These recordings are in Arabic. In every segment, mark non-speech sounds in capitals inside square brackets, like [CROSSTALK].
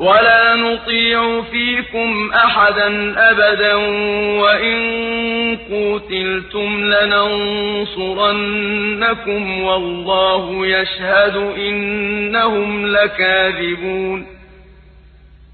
ولا نطيع فيكم أحدا أبدا وإن قوتلتم لننصرنكم والله يشهد إنهم لكاذبون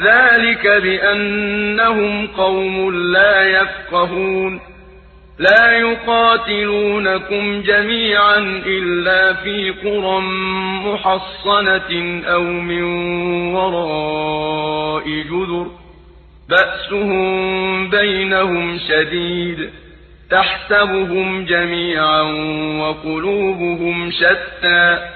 ذلك بأنهم قوم لا يفقهون. لا يقاتلونكم جميعا إلا في قرى محصنة أو من وراء جذر. بأسهم بينهم شديد. تحسبهم جميعا وقلوبهم شتى.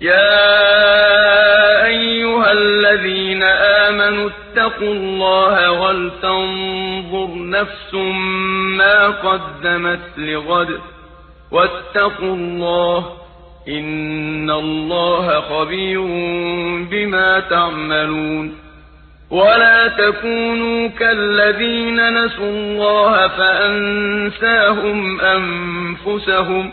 يا أيها الذين آمنوا اتقوا الله ولتنظر نفس ما قدمت لغد واتقوا الله إن الله خبير بما تعملون ولا تكونوا كالذين نسوا الله فأنساهم أنفسهم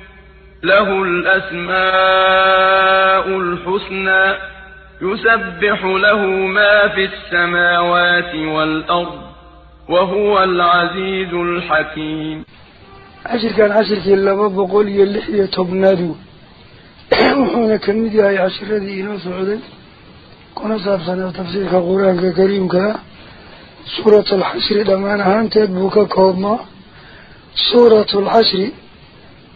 له الأسماء الحسنى يسبح له ما في السماوات والأرض وهو العزيز الحكيم. آية عشر كان عشر في اللبا يا لحية تبنادو وحونا كميدي هاي عشر ذي إلو سعودة كنا صابصنا تفسير قرآن كريم كا. سورة الحشر دمان هانتك بوكا كوبما. سورة الحشر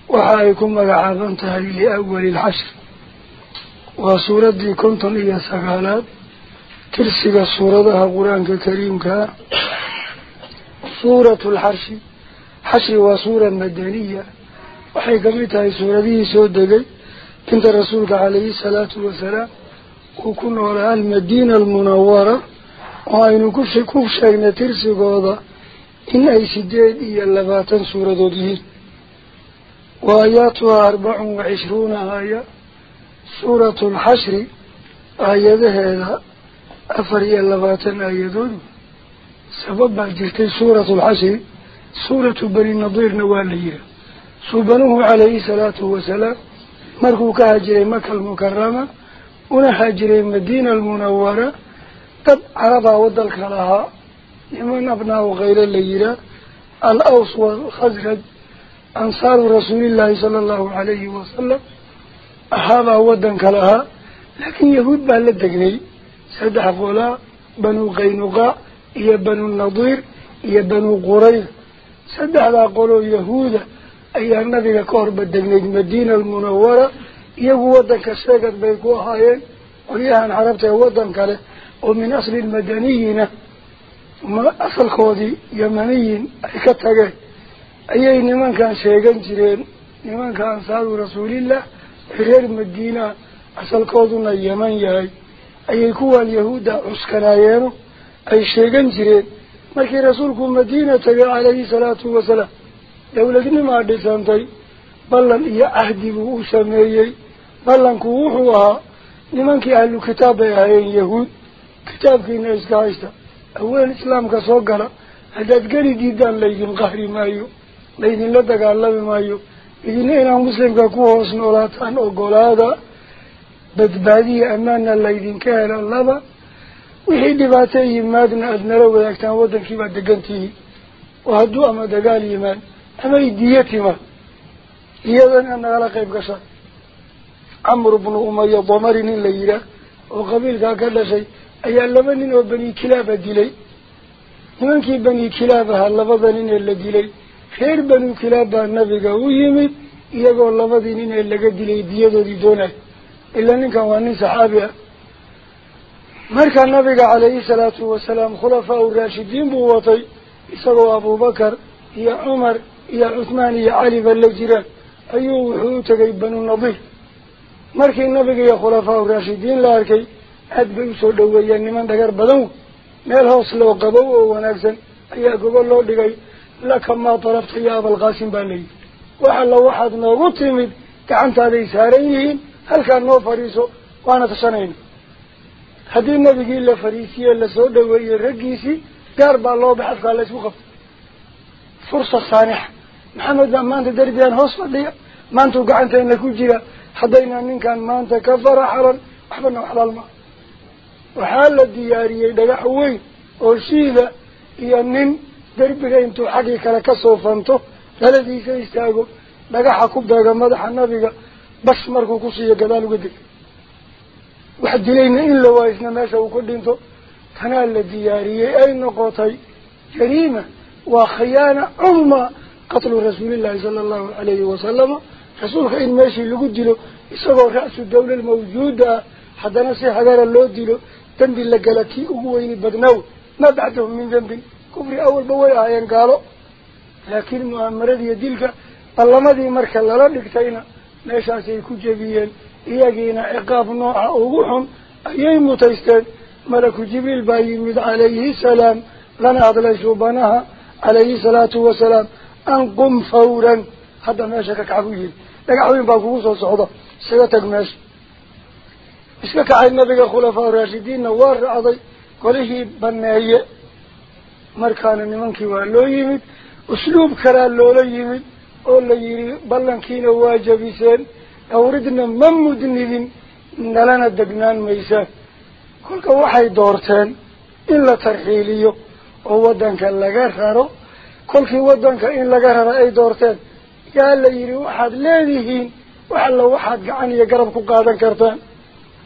وحايكم بقعظمتها لأول الحشر وصورة دي كنتم إيا سغالات. ترسيق الصورة ده قرآن كريم كا صورة الحرش. حشر وصورة مدنية وحي قمتها صورة دي سودة دي كنت رسولك عليه الصلاة والسلام. وكنا على المدينة المنورة. وعين كفش كفش اينا ترسيق إن أي سجاد إيا اللباتن صورة دي. وآياتها أربع وعشرون آية. سورة الحشر آية آياتها أفري اللباتن آياتون. سبب جلت سورة الحشر سورة بني النضير نوالية. سبنه عليه الصلاة والسلام مركوك هجري مكة المكرمة ونهجري مدينة المنورة. قد عرض ودلك لها يمن أبناء غير الليلة الأوس والخزرج. أنصار رسول الله صلى الله عليه وسلم أحابا ودنك لها لكن يهود بالدقني سدح غلا بنو غينقاء يا بنو النضير يا بنو قريض سدح لا قولوا يهود أي النبي كور بالدقني المدينة المنورة يهو ودنك ساقت بيكوها يهن وليهن عربته ودنك له ومن أصل المدنيين ما أصل خوضي يمنيين أي كتاقين. Ayay nimankan sheegan jireen nimanka ansaaru rasuulillah ee reer madiina asalkooduna yaman yahay ayay kuwaan yahuudda cuskanaayeeno ay sheegan jireen markii rasuulku madiina tagay calayhi salaatu wasalaam dawladnimaa dhisantay ballan iyo cahdi buu u sameeyey ballanku wuxuu ahaa nimankii ahlu kitaab bay ahaayeen yahuud kitaabkiina iska haysta aweel islaamka soo gala haddaad geli diidaan laydin qahri maayo inaad muslimka ku hoos noolaataan ogolaada badbaadiya ammaanna laydinka hela laba wixii dhibaato yimaadna aada nala wadaagtaan waddankii baad degantihiin oo hadduu ama dagaal yimaad ama idiya timaad iyadana aad nagala qayb gashaan camru bnu umaya damari nin la yidhaah oo qabiilkaa ka dhashay ayaa laba nin oo bani kilaaba dilay nimankii bani kilaab ahaa labada nin ee la dilay diyadoodii doonay ilaa ninkan waa nin saxaabi ah markaa nabiga calayhi salaatu wasalaam khulafaa u raashidiin buu watay isagoo abubakar iyo cumar iyo cuthmaan iyo caliba la jiraan ayuu wuxuu u tegay banu nadiir markii nabiga iyo khulafaa u raashidiin la arkay aad bay usoo dhaweeyeen niman dhagar badan wey meel hoos loo qabow oo wanaagsan ayaa gogol loo dhigay laka maa dalabta ya abalqaasim baa layidhi wax alla waxaad noogu timid gacantaaday saaran yihiin halkaa noo fadhiiso waana tashanayna haddii nabigii la fariisiye lasoo dhaweeyey raggiisii gaar baa loo bax afkaa laysku qabtay fursa saanixa maxamed baa maanta derbigaan hoos fadhiya maantuu gacanteena ku jira haddayna ninkan maanta ka faraxalan waxbana waxlaal maa waxaa la diyaariyey dhagax weyn oo shiida iyo nin ku beega madaxa nabiga bas markuu ku siiyo gadaal uga degay wax dilayna in la waaysna meesha uu ku dhinto tanaa la diyaariyey ay noqotay jariima waa khiyaana cuma qatlu rasuulillahi sala allahu calayhi wasalama rasuulka in meeshii lagu dilo isagoo ra-su dawlad mawjuuda ah haddana si hagara loo dilo dembi la gala kii ugu weyni badnaaw maa bacdahum min dembin ballamadii marka lala dhigtayna meeshaasay ku jebiyeen iyagiina ciqaab nooca ugu xun ayay mutaysteen malaku jibriil baa yimid calayhi salaam lana hadlay suubanaha calayhi salaatu wasalaam an qum fawran hadda meesha ka kaca buu yihi dhagax weyn baa kugu soo socda isaga tag meesha iska kacay nabiga khulafaa raashidiinna waa raacday golihii baneeye loola yimid oo la yidhi ballankiina waa jabiseen awridna ma mudnidin nalana degnaan maysaan kolka waxay doorteen in la tarxiiliyo oo waddanka laga raro kolkii waddanka in laga raro ay doorteen yaa la yidhi waxaad leedihiin وحلا واحد قعني يقرب قادن كرتان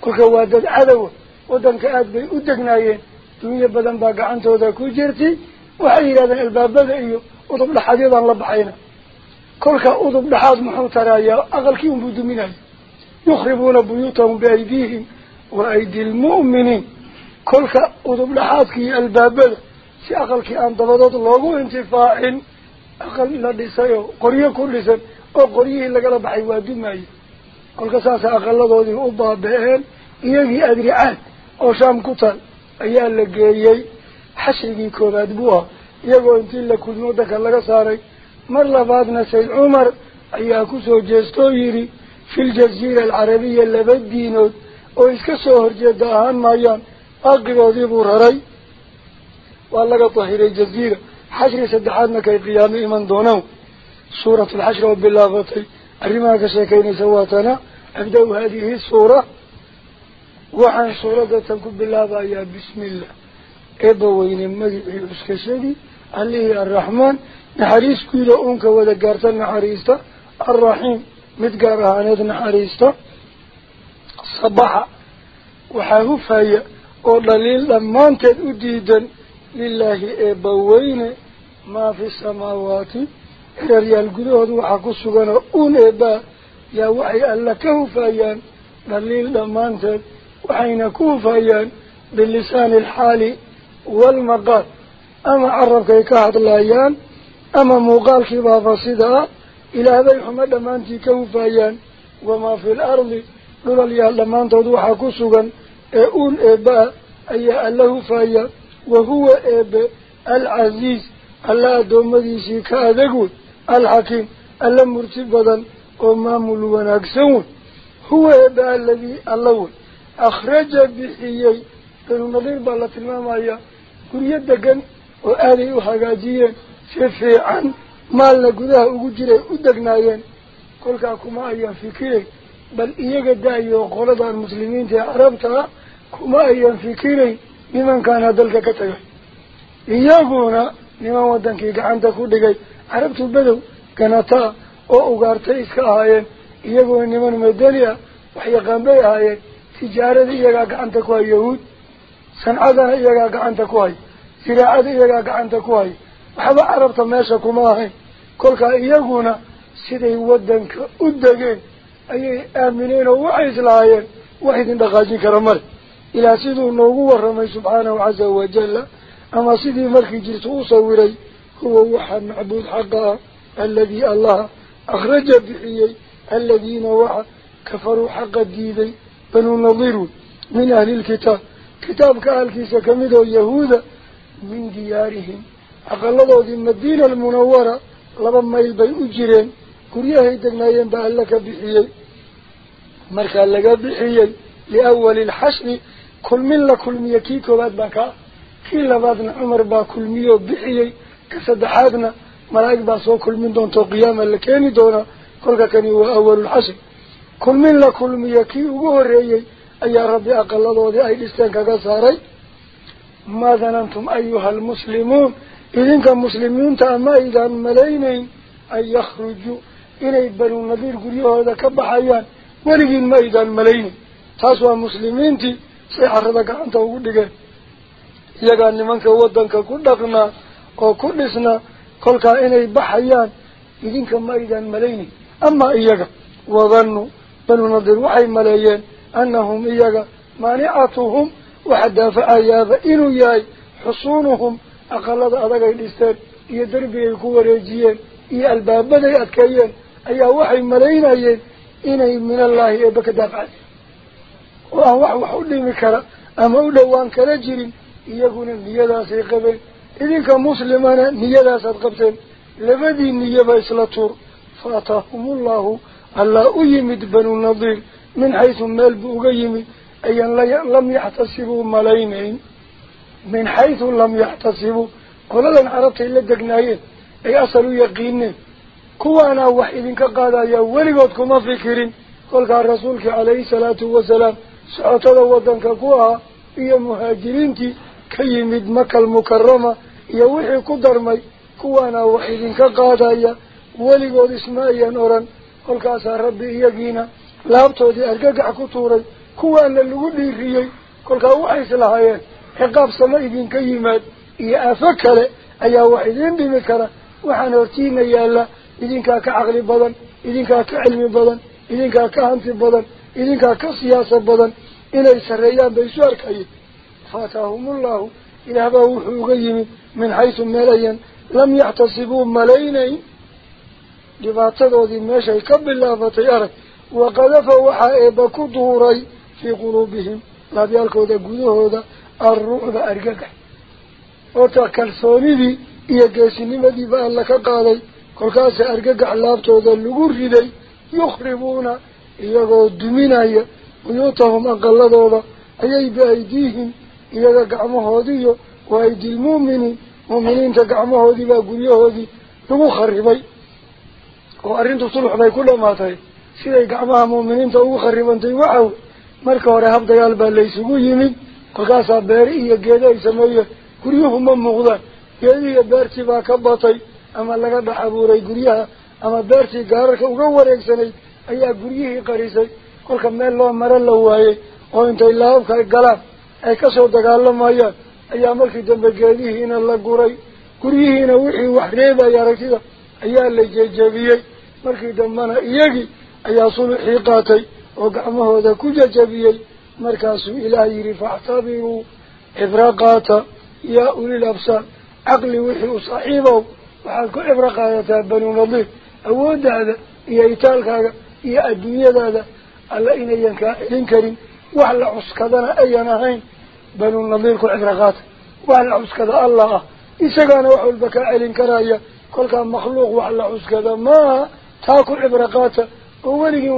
كل وادد عدوه ودنك آد بي أدقنايين دنيا بدن باقا عن تودا كوجرتي وحي هذا الباب بدأ إيو وضب لحديدا لبحينا كلك وضب لحاد محوترا يا أغل كيهم بدو منها يخربون بيوتهم بأيديهم وأيدي المؤمنين كلك وضب لحادك الباب بدأ si aqalkii aan dabadood loogu intifaacin aqal la dhisayo qoryo ku dhisan oo qoryihii lagala baxay waa dumaye kolka saasa aqaladoodii u baaba-een iyagii adricaad oo shaam ku tal ayaa la geeyey xashrigii koobaad buu ah iyagoo intii la kulmi waddanka laga saaray mar labaadna sayd cumar ayaa kusoo jeestoo yidhi filjaziira alcarabiya laba diinood oo iska soo horjeeda ahaan maayaan baaqigoodii buu raray والله طهير الجزيرة حشر سدحاتنا كي قيام إيمان دونه سورة الحشر وبالله الرماك شاكين سواتنا أبدأ هذه السورة وعن سورة تنكب بالله يا بسم الله إبوين مجيء الأسكشدي اللي الرحمن نحريس كيلو أنك ودقارتا نحريستا الرحيم متقارها ند نحريستا صباحا وحاهو فايا ودليل لما انت ألا وحين كوفايان باللسان الحالي والمقال. أما عربك يكاهد اللايان أما مقال كبابا صدا إلى بي حمد دمانتي كوفايان وما في الأرض لولا يا دمانتك وحكو سغن أون إبا أي أله فايان وهو إب العزيز الله دومديسي كأذقون الحكيم الله أخرج بحيي. فالنظير بالله المامية كل يدقن وآلي وحقاجيا شفيعا. مالنا قدها وقجري ودقنايين. كل كما أيام فكري بل إيجا دايو وقولد المسلمين تي عربتها كما nimankaana dalka ka tagay iyaguna niman wadankii gacanta ku dhigay carabtu bedow ganataa oo ugaartay iska ahaayeen iyaguna niman madani ah waxyaqaan bay ahaayeen gacanta ku hay siraacada iyagaa gacanta ku hay waxba carabta meesha kuma ahayn kolkaa iyaguna siday wadanka u degeen ayay aamineen oo waxay islahaayeen wax idin dhaqaajin kara male إلى سيدو نوغو ورمي سبحانه عز وجل أما سيدي مركي جرت أصوري هو وحى معبود حقا الذي الله أخرج بحيي الذين وحى كفروا حق نظير من أهل الكتاب. كتاب كأهل كيسا كمدو يهودا من ديارهم. أقلدوا ذي المدينة المنورة. لما يلبي أجرين. كريا هيدقنا ينبأ لك بحيي. مركا لك بحيي. لأول الحشر. كل من لا كل مية كي كوبات بكا كي لبادنا عمر با كل مية بحيي. كسدحادنا ملاك باسو كل من دون تو قياما لكيني دونا. كل كان هو أول الحشر. كل لا كل مية كي وغوريي أي ربي أقل الله دي أي لستان كغساري ما ظننتم أيها المسلمون إذن كمسلمين تأما إذا ملاينين أن يخرجوا إلي بنو النذير قريوا هذا كبحيان ولقين ما إذا ملاينين تاسوا مسلمين تي gacanta ugu dhigeen. Iyagaa nimanka waddanka ku dhaqnaa oo ku dhisnaa kolkaa inay baxayaan idinka ma aydaan malaynin amaa iyaga wadannu بل نظر وحي ملايين أنهم إياقا مانعتهم وحدافة أياذا إنو ياي حصونهم أقلد أدقى الإستاد يدربي الكوار يجيين إي الباب بدأ يأتكيين أي وحي ملايين أيين إني من الله إبك دافع وهو وحولي مكرا أما أولوان كرجل إياقون نيادا سيقبل إذنك مسلمان نيادا سيقبتين لبدي نيابا إسلطور فأتاهم الله الله ألا أجمد بنو النظير من حيث مال بأغيم أي لم يحتسبوا ملايين. من حيث لم يحتسبوا. قل لن عرضت إلا الدقنائيه أي أصلوا يقين كوانا وحيدين كقادا يولي قدكم فكرين. قل قال رسولك عليه الصلاة والسلام سأتدى ودنك كوها. إيا مهاجرين كي كيمد مكة المكرمة. يا يوحي قدرمي. كوانا وحيدين كقادا يولي قد اسمائيا نوراً argagax ku tuuray kuwaana lagu dhiiriyey kolkaa waxay islahaayeen ciqaab sama idinka yimaad iyo aafo kale ayaa wax idiin dhimi kara waxaan hortiina yaalla idinkaa ka caqli badan idinkaa ka cilmi badan idinkaa ka hanti badan idinkaa ka siyaasa badan inay sarreeyaan bay isu arkayeen faataahumullahu ilaah baa wuxuu uga yimid min xaysu meelayan lam yaxtasibuu malaynayn dhibaatadoodii meeshay ka bilaabatay arag waqadafa waxaa eebba ku duuray fii quluubihim laabyaalkooda gudahooda alruucda argagax oota kalsoonidii iyo geesinimadiiba alla ka qaaday kolkaasa argagax laabtooda lagu riday yukhribuuna iyagoo duminaya buyuutahum aqaladooda ayay biaydiihim iyaga gacmahoodiiyo wa aydilmu'miniin mu'miniinta gacmahoodii baa guryahoodii lagu kharibay oo arrintu sulux bay ku dhamaatay siday gacmaha mu'miniinta ugu kharibantay waxaw marka hore hab dagaal baa laysugu yimid kolkaasaa beeri iyo geeda ay sameeyeen guryuhu ma muuqdaan geedihiiyo beertii baa ka batay ama laga dhex abuuray guryaha ama beertii gaararka uga wareegsanayd ayaa guryihii qarisay kolka meel loo maro la waayey oo intay laababka galaan ay kasoo dagaalamayaan ayaa markii dambe geedihiina la guray guryihiina wixii wax reebaya aragtida ayaa la jejebiyey markii dambena iyagii ayaa sulxii qaatay oo gacmahooda ku jejebiyey markaasuu ilaah yidhi faactabiruu cibro qaata yaa ulil absaar caqli wixii u saaxiibow waxaad ku cibro qaadataa banu nadiir awooddaada iyo itaalkaaga iyo adduunyadaada alla inayan kaa celin karin wax la cuskadana ayan ahayn banu nadiir ku cibro qaata wax la cuskada allah ah isagaana wax walba kaa celin karaya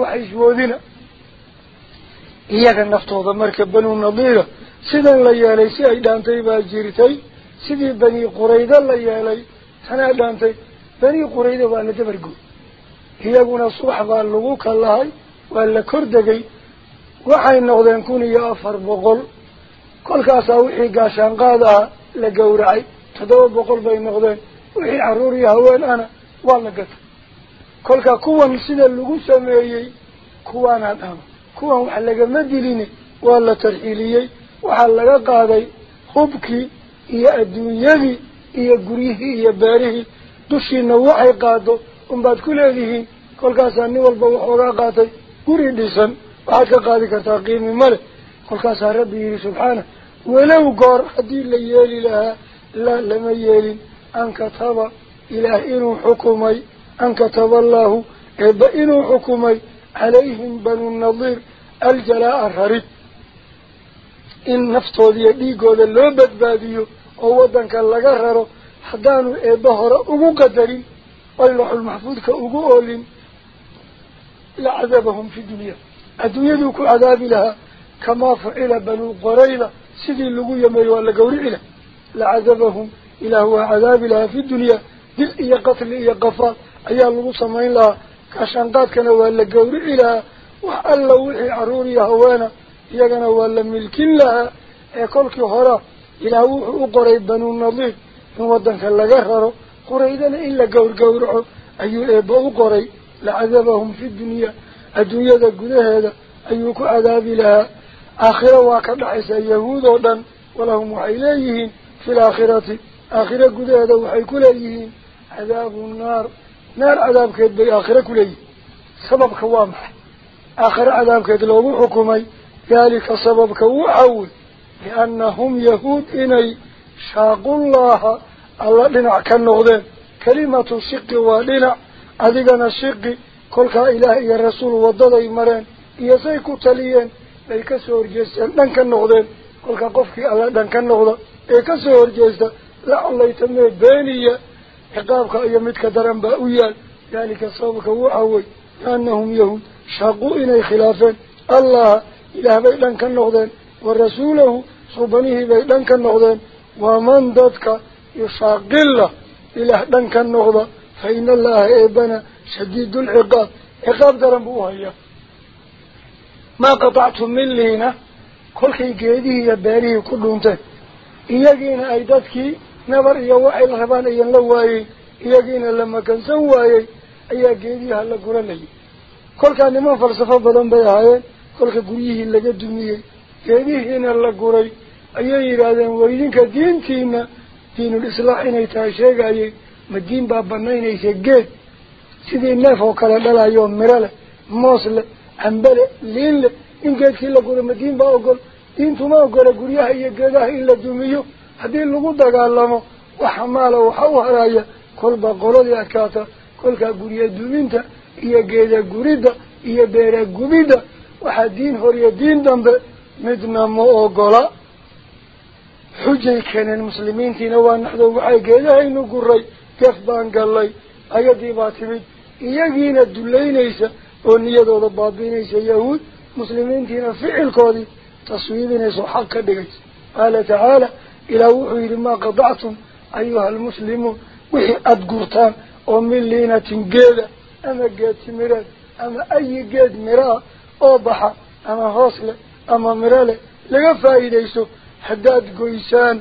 wax iswoodina iyaga naftooda marka banu nadiira sidan la yeelay si ay dhaantay baa jirtay sidii bani qurayda la yeelay tanaa dhaantay bani qurayda waa la dabargoy iyaguna subax baa lagu kalahay waa la kor degay waxay noqdeen kun iyo afar boqol kolkaasaa wixii gaashaanqaad aha la gowracay toddoba boqol bay noqdeen kuwan sida lagu sameeyey kuwaanaa dhama kuwan wax lagama dilini waa la tarxiiliyey waxaa laga qaaday hubkii iyo adduunyadii iyo guryihii iyo beerihii dushiina waxay qaado unbaad ku leedihiin kolkaasaa nin walba waxoogaa qaatay guri dhisan waxaad ka qaadi kartaa qiimi male kolkaasaa rabbi yidhi subxaana walow goor haddii la yeeli lahaa la lama yeelin أن كتب إلى إن حكمي أن كتب الله إذا إنو حكمي عليهم بنو النظير الجلاء الحريب إن نفطو ذي ديقو للوبت باديو أو ودن كاللغارو حدانو إبهر أبو قدرين والله المحفوظ كأبو كأقول لعذابهم في الدنيا. أدو يدوك عذاب لها كما فعل بنو قريلا سيدي اللغو يميوان لقوري لها لعذابهم إلى هو عذاب لها في الدنيا. دل إيا قتل إيا قفال أيها المصمين لها. كأشان قادكنا وهل قوري لها وحال لوحي عروري هوانا. إياقنا وهل ملك لها. أكلك هرا. إلى هو قري بنو النظيف نودنك لغهر قري إذن إلا قور قور أيها إباو قري. لعذبهم في الدنيا. الدنيا ذا قده هذا. أيوك عذاب لها. آخرة واكبع يهود ولهم وإليهم في الآخرة. آخرة قد هذا وحي كله عذاب النار. نار عذاب كيد بي آخرة كله سبب كوامح. آخر عذاب كيد لو حكومي. ذلك سبب كوحول. لأنهم يهود إني شاقوا الله. الله لنا كالنغذين كلمة الشق ولنا أذيقنا الشق. كلها إلهي الرسول وضضي مرين. يزيكو تليين ليكسور لن كان النغذين كلها قفك الله لنك النغذين ليكسور جيسا لا الله يتمه بيني حقابك أي متك درن بأويان ذلك يعني صوبك وعوي لأنهم يهود. شاقوا إلي خلافا. الله إلى بيلان كان نغدين ورسوله صوبانيه بيلان كان نغدين ومن ضدك يشاق الله إلى بيلان كان نغدا فإن الله إبنا شديد العقاب. عقاب درن بأويان ما قطعتم من لينا كل خيجيدي يباريه كلهم تهي إياقين أيضاتكي ayaa geediyaha la guranayay kolkaa niman falsafo badan bay ahaayeen kolka guryihii laga dumiyey geedihiina la guray ayay yidhaahdeen war idinka diintiina diinul islaax inay tahay sheegayay ma diin baa banaynaysa geed sidii neef oo kale dhalayo miro leh moos leh cambe leh liin leh in geedkii la guro ma diin baa ogol diintuma ogola guryaha iyo geedaha in la dumiyo haddii lagu dagaalamo waxa maala waxa u haraya kolba qoladii adkaata kolkaa gurya duminta iyo geeda guridda iyo beera gubidda waxaa diin horiyo diin dambe midna ma ogola xujay keeneen muslimiintiina waa naxdo waxay geedahaynu guray gaf baan gallay ayadii baa timid iyagiina dullaynaysa oo niyadooda baabiinaysa yahuud muslimiintiina ficilkoodii taswiibinaysa oo xaq ka dhigaysa qaala tacaala ilaah wuxuu yidhi maa qadactum ayuha almuslimuun wixii aada gurtaan oo min liinatin geeda ama geed timireed ama ayi geed miro ah oo baxa ama hoos leh ama miro leh laga faa'iidayso haddaad goysaan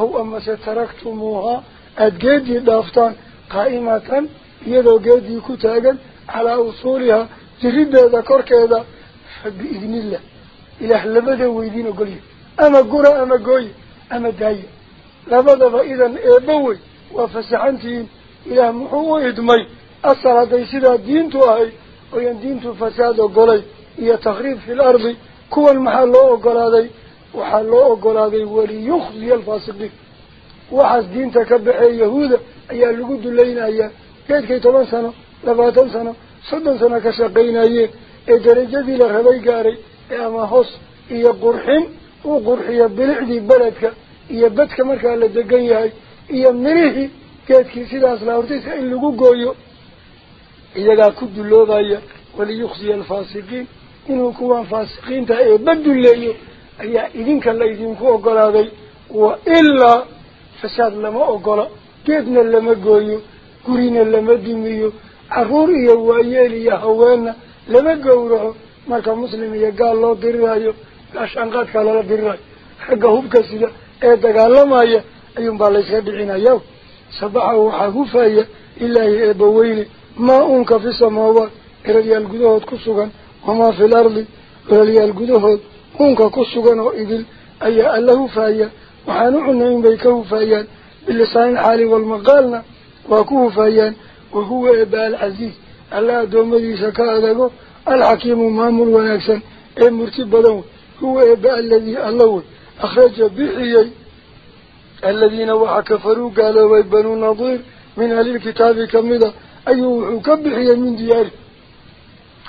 aw amase taraktumuuhaa aada geedii dhaaftaan qaa'imatan iyadoo geedii ku taagan calaa usuulihaa jirideeda korkeeda fa biidnillah ilaah أما داية لبضب إذن إبوي وفسحنتين. إلى محوه إدمي أصل هذا سيدا دينتو أي وين دينتو فساد وقلي. إيا تخريب في الأرض. كو المحلو أقول وحلو أقول هذا ولي يخزي الفاسدين وحس دين تكبعي يهود أي اللقود اللينا أي كيف كي طبان سنة. لباتن سنة. صدن سنة كشقين أي إدرجة دي لغبي قاري. إيا ما حص إيا قرحين. Beledka iyo bedka markaa la degan yahay iyo mirihii geedkii sidaas la hortaysa in lagu gooyo iyagaa ku duloobaya waliyukhziya alfaasiqiin inuu kuwan faasiqiinta ee baduleeyo ayaa idinka laydinku ogolaaday wa ilaa fasaad lama ogola geedna lama gooyo gurina lama dumiyo caruur iyo waayeel iyo haweenna lama gowraco marka muslim iyo gaal loo sida ee dagaalamaya ayuunbaa layska dhicinaya sabaxa waxaa hufaya ilaahi eebbaweyne maa uunka fi samaawaat eralyaal gudahood ku sugan wamaa fi lardi eralyaal gudahood uunka ku sugan oo idil ayaa alla hufaya waxaan u cunay inbay ka hufayaan bilisaani alxaali walmaqaalna waa ku hufayaan wahuwa eeba alcasiiz alla addoommadiisa ka adago alxakiimu maamul wanaagsan ee murti badan wey هو إباء الذي الله أخرج بحيي الذين وحا كفروا قالوا يبنوا نظير من أهل الكتاب كمذا أيه وحوك بحيي من دياره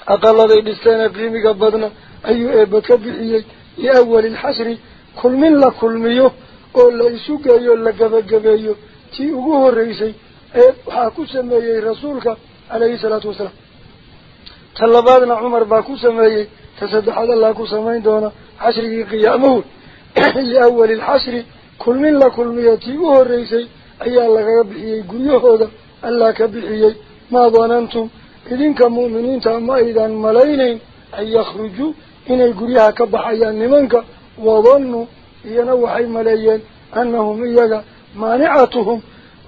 أقال الله إبستان أقليم قبضنا. أيه إباك بحيي لأول الحشر كل من لا كل ميو قول لا يسوك أيه لا قبا قبا أيه تيهوه الرئيسي. أيه وحاكو سمي رسولك عليه الصلاة والسلام. Ta saddexaad allaa ku samayn doona xashrigii qiyaamahu liawali lxashri kulmin la kulmiyo tii u horreysay ayaa lagaga bixiyey guryahooda allaa ka bixiyey maa danantum idinka mu'miniinta ma aydan malaynayn an yakhrujuu inay guryaha ka baxayaan nimanka wadannuu iyana waxay maleeyeen annahum iyaga maanicatuhum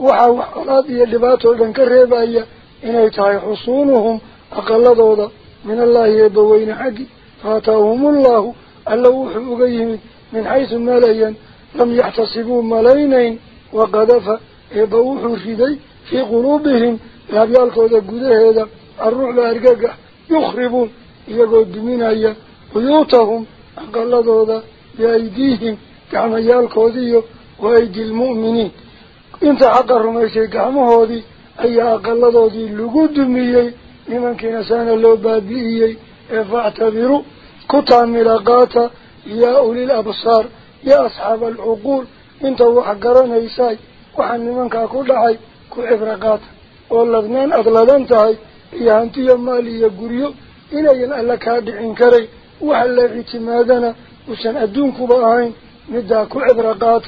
waxaa wax colaad iyo dhibaatoo dhan ka reebaya inay tahay xusuunuhum أقل ضوضة من الله يبوين حقي فاتاهم الله اللوح أقيم من حيث ملايا لم يحتصبوا ملايين وقدف يبوح في في قلوبهم. يبيالكو ذكوذ هذا. الروح لا لأرقاق يخربون. يقود من أي قيوتهم أقل ضوضة بأيديهم. كعم يالكو ذيو وأيدي المؤمنين. انت عقر ما شيء كعمه هذي أي أقل ضوضي لقود مني لمن كان سانا لو بابيهي فاعتبروا كتا ملاقاتا يا أولي الأبصار يا أصحاب العقول انت وحقران إيساي وحن لمن كاكو لحي كو إبرقات واللغنان أغلالان تهي يا أنت يا يمالي يقريو إنا ينألك هادعين كري وحل اعتمادنا وسن أدونك بأهين نداكو إبرقات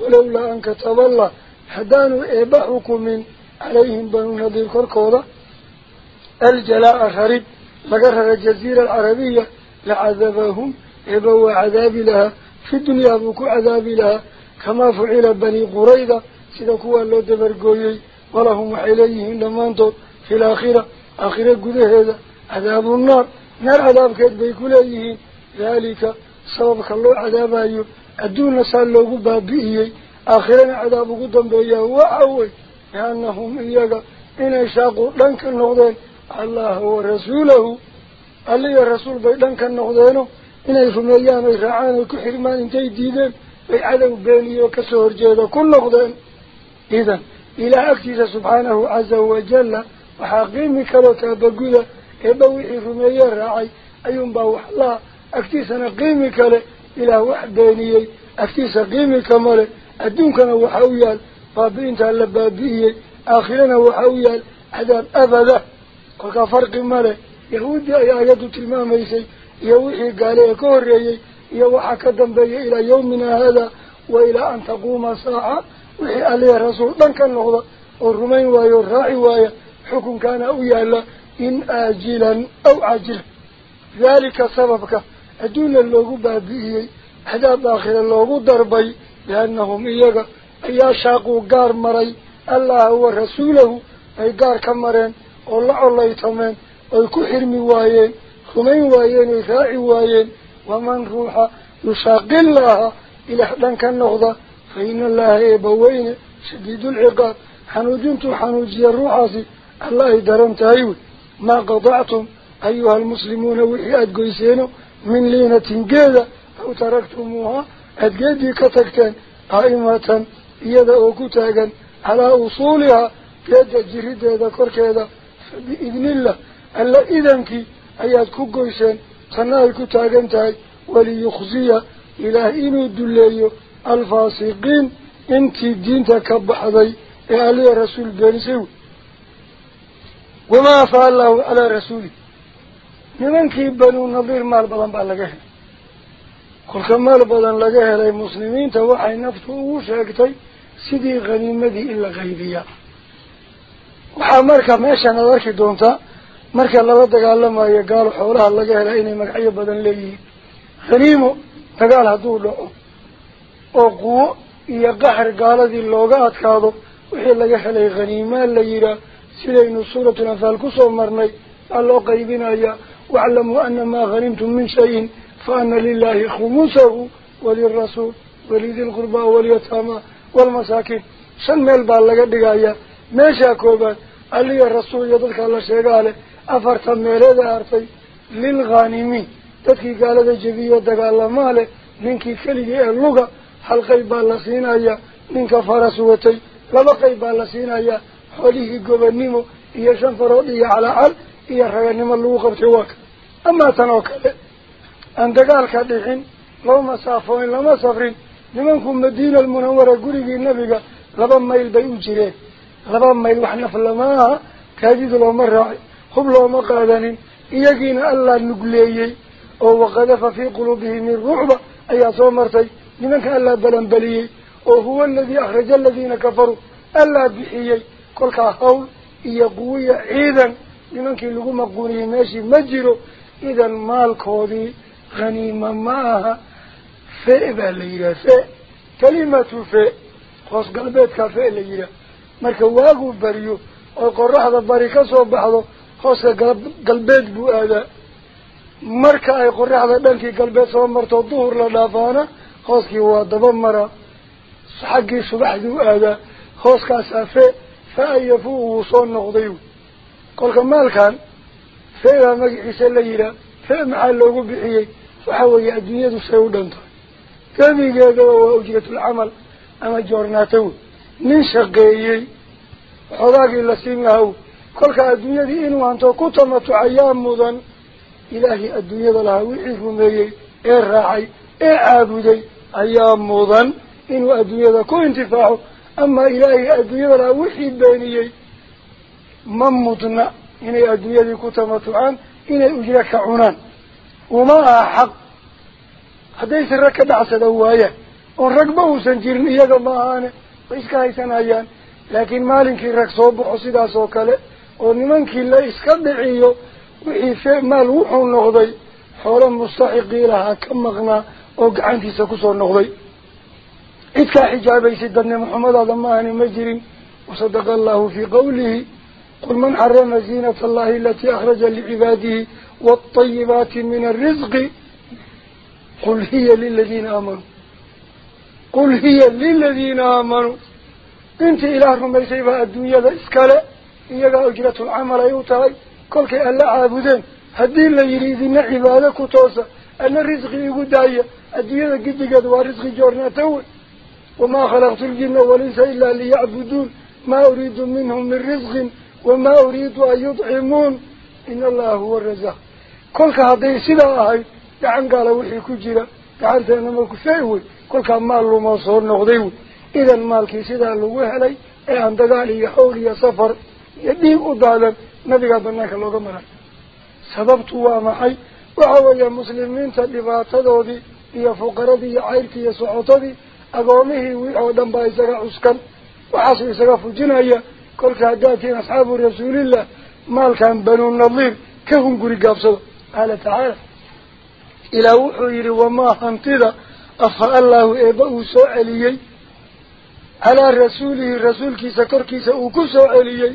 ولولا أن كتب الله حدانوا إباحكم من عليهم بنو نذير كوركوضة الجلاء غريب. مقرر الجزيرة العربية لعذبهم إبوا عذاب لها. في الدنيا بكو عذاب لها. كما فعل بني قريضة سيدكوا اللو دبر قوي ولهم حليهم لمنطر في الآخرة آخرة قده هذا. عذاب النار. نار عذاب كيد بيكوليه ذلك سبب خلو عذاب أيو. الدون نسال لغو بابيهي آخرة عذاب قدام بيهو وعوي. لأنهم إياقا إن شاقوا لنك النغضين الله ورسوله. اللي الرسول بيدنك النغضينه إن يفميان ويرعان وكحرمان انتي ديدين ويعلم بيني وكسور جيدا كل نغضين إذن إلى أكتس سبحانه عز وجل. وحاقيمي كلو تابقودا إبوحي فميان راعي أيوم باوح الله. أكتسنا قيمي كله إلى واحد بيني. أكتس قيمي كماله أدونكنا وحاويال بابين تهلا بابيه آخرنا وحاويال عذاب أبدا. Ayaa ayadu tilmaamaysay iyo wixii gaale ee ka horreeyey iyo waxaa ka dambeeya ilaa yawmina haada wa ilaa an taquuma saaca wixii aliya rasuul dhan ka noqda oo rumayn waayo raaci waaya xukunkaana u yaala in aajilan aw caajilan daalika sababka adduunna loogu baabi'iyey cadaab aakhira loogu darbay liannahum iyaga ayaa shaaquu gaar maray allaha wa rasuulahu ay gaar ka mareen الله الله يتمن الكحر موايين خمين وايين إثاعي وايين ومن روح يشاق الله إلى حدنك النغضة فإن الله يبوين شديد العقاب حنوجنت حنوجي الروح عزي الله درمت أيوه ما قضعتم أيها المسلمون وإحياد قيسينه من لينة قيدة أو تركتموها أدقيدي كتكتان قائمة إيادة وكتاقا على أصولها قيدة جريدة ذكر كذا فبإذن الله ألا إذنك أياد كوكويسين تناهي كتاقنتهي وليخزي إله إنو الدليو الفاسقين انتي الدين تكبحضي إعلي رسول بنسيو وما فعل الله على رسوله baa laga helay kolka maal badan laga helay muslimiinta waxay naftu ugu sheegtay sidii khaniimadii in la qaybiyaa meeshan aad arki doontaa marka lala dagaalamayo gaalo xoolaha laga helaa inay magacyo badan leeyihiin haniimo dagaal hadduu dhaco oo quwo iyo qaxar gaaladii looga adkaado wixii laga helay khaniimaa la yidhaah sidaynu suuratul anfaal kusoo marnay baa loo qaybinayaa واعلموا أن ما غنمتم من شيء فأن لله خمسه وللرسول ولذي القربى واليتامى والمساكين شن ميل بالغا دغايا meesha koobaad artay lilghaanimiin dadkii gaalada jebiyo dagaalamaa leh ninkii keligii ee luga hal qayb baa la siinayaa ninka faras watay laba qayb baa la siinayaa xoolihii gobannimo iyo shan farood iyo calacal iyo raganimo lagu qabtay waa ka amaa tan oo kale aan dagaalka dhixin loo masaafooyn lama safrin nimanku madiina almunawara gurigii nebiga laba mayl bay u jireen ربما يلوحنا في اللماء كاجد الأمر خب لهم قادن إيجين الله نقليه أو وقذف في قلوبهم الرعب أي أصوى مرتي. لمن كان الله بلن بليه وهو الذي أخرج الذين كفروا. الله بحيه كل كهول. إيه قوية إذن لمن كان لهم قوني ناشي مجره إذن مالك هذه غنيمة معها فئبه ليه فئ. كلمة فئ. خاص قلبتك فئ ليه bari ka soo baxdo hooska galbeed buu aadaa marka ay qoraxda dhankii galbeed soo marto duhur la dhaafaana hooskii waa daba maraa xaggii subaxduu aadaa hooskaasaa fee fa ayafu wuu soo noqday kolka maalkan feebaa magaciisa la yidhaah fee maxaa loogu bixiyey waxa weeye adduunyadu say u dhan tahay gebigeedaba waa ujratulcamal ama joornaato wey من شقيه حضاك إلا سينهو كلك الدنيا دي إنو أنت كتمت عيام مدن إلهي الدنيا دي لهو إذن دي إيه راعي إيه عابو دي مدن إنو الدنيا دي كو انتفاعه أما إلهي الدنيا دي لهو إذن بيني ممتنا إنو الدنيا دي ما تعان إن أجرك عنان وما حق حديث الركب عصده هو هيا ونرقبه سنجير إياه ما آنه ويسكه يسان هيان لكن مالك ركسوب عصيدا سوكله ومن كلا يسكبه عيو وحيفه مالوحه النغضي حول مستحقي لها كم مغنى وقعان في سكسه النغضي إذكا حجابي سيدنا محمد عظمهاني مجرم وصدق الله في قوله قل من حرم زينة الله التي أخرج لعباده والطيبات من الرزق قل هي للذين آمنوا قل هي للذين آمنوا. انت إله رميسي بها الدنيا ذا إسكالة. إيقا أجرة العمل يوتاي. كل كي ألا عابدين. هدين لا يريدين عبادة كتوسة. أن الرزق يقول داية. الدنيا ذا قد قد ورزق جورنا توي وما خلقت الجن والإنس إلا ليعبدون. ما أريد منهم من رزق. وما أريد أن يطعمون. إن الله هو الرزاق. كل هاي gacan gaala wixii ku jira soo noqday wey idan maalkii sidaa lagu helay ee aan dagaal iyo xowl iyo safar iyo dhiig u daadan nabigaa banaanka looga maray sababtu waa maxay waxa weeye muslimiinta dhibaatadoodii iyo fuqaradii iyo cayrkii iyo socotadii agoomihii wii oo dhan baa isaga cuskan waxaasuu isaga fujinaya kolka haddaad tihiin asxaabu rasuulillah maalkan banu nadiir ka hunguri gaabsado qaala tacaala إلى وحير وما حنطدا أفعل الله إبه سوء ليي على رسوله رسول كيسا كركيسا وكسوء ليي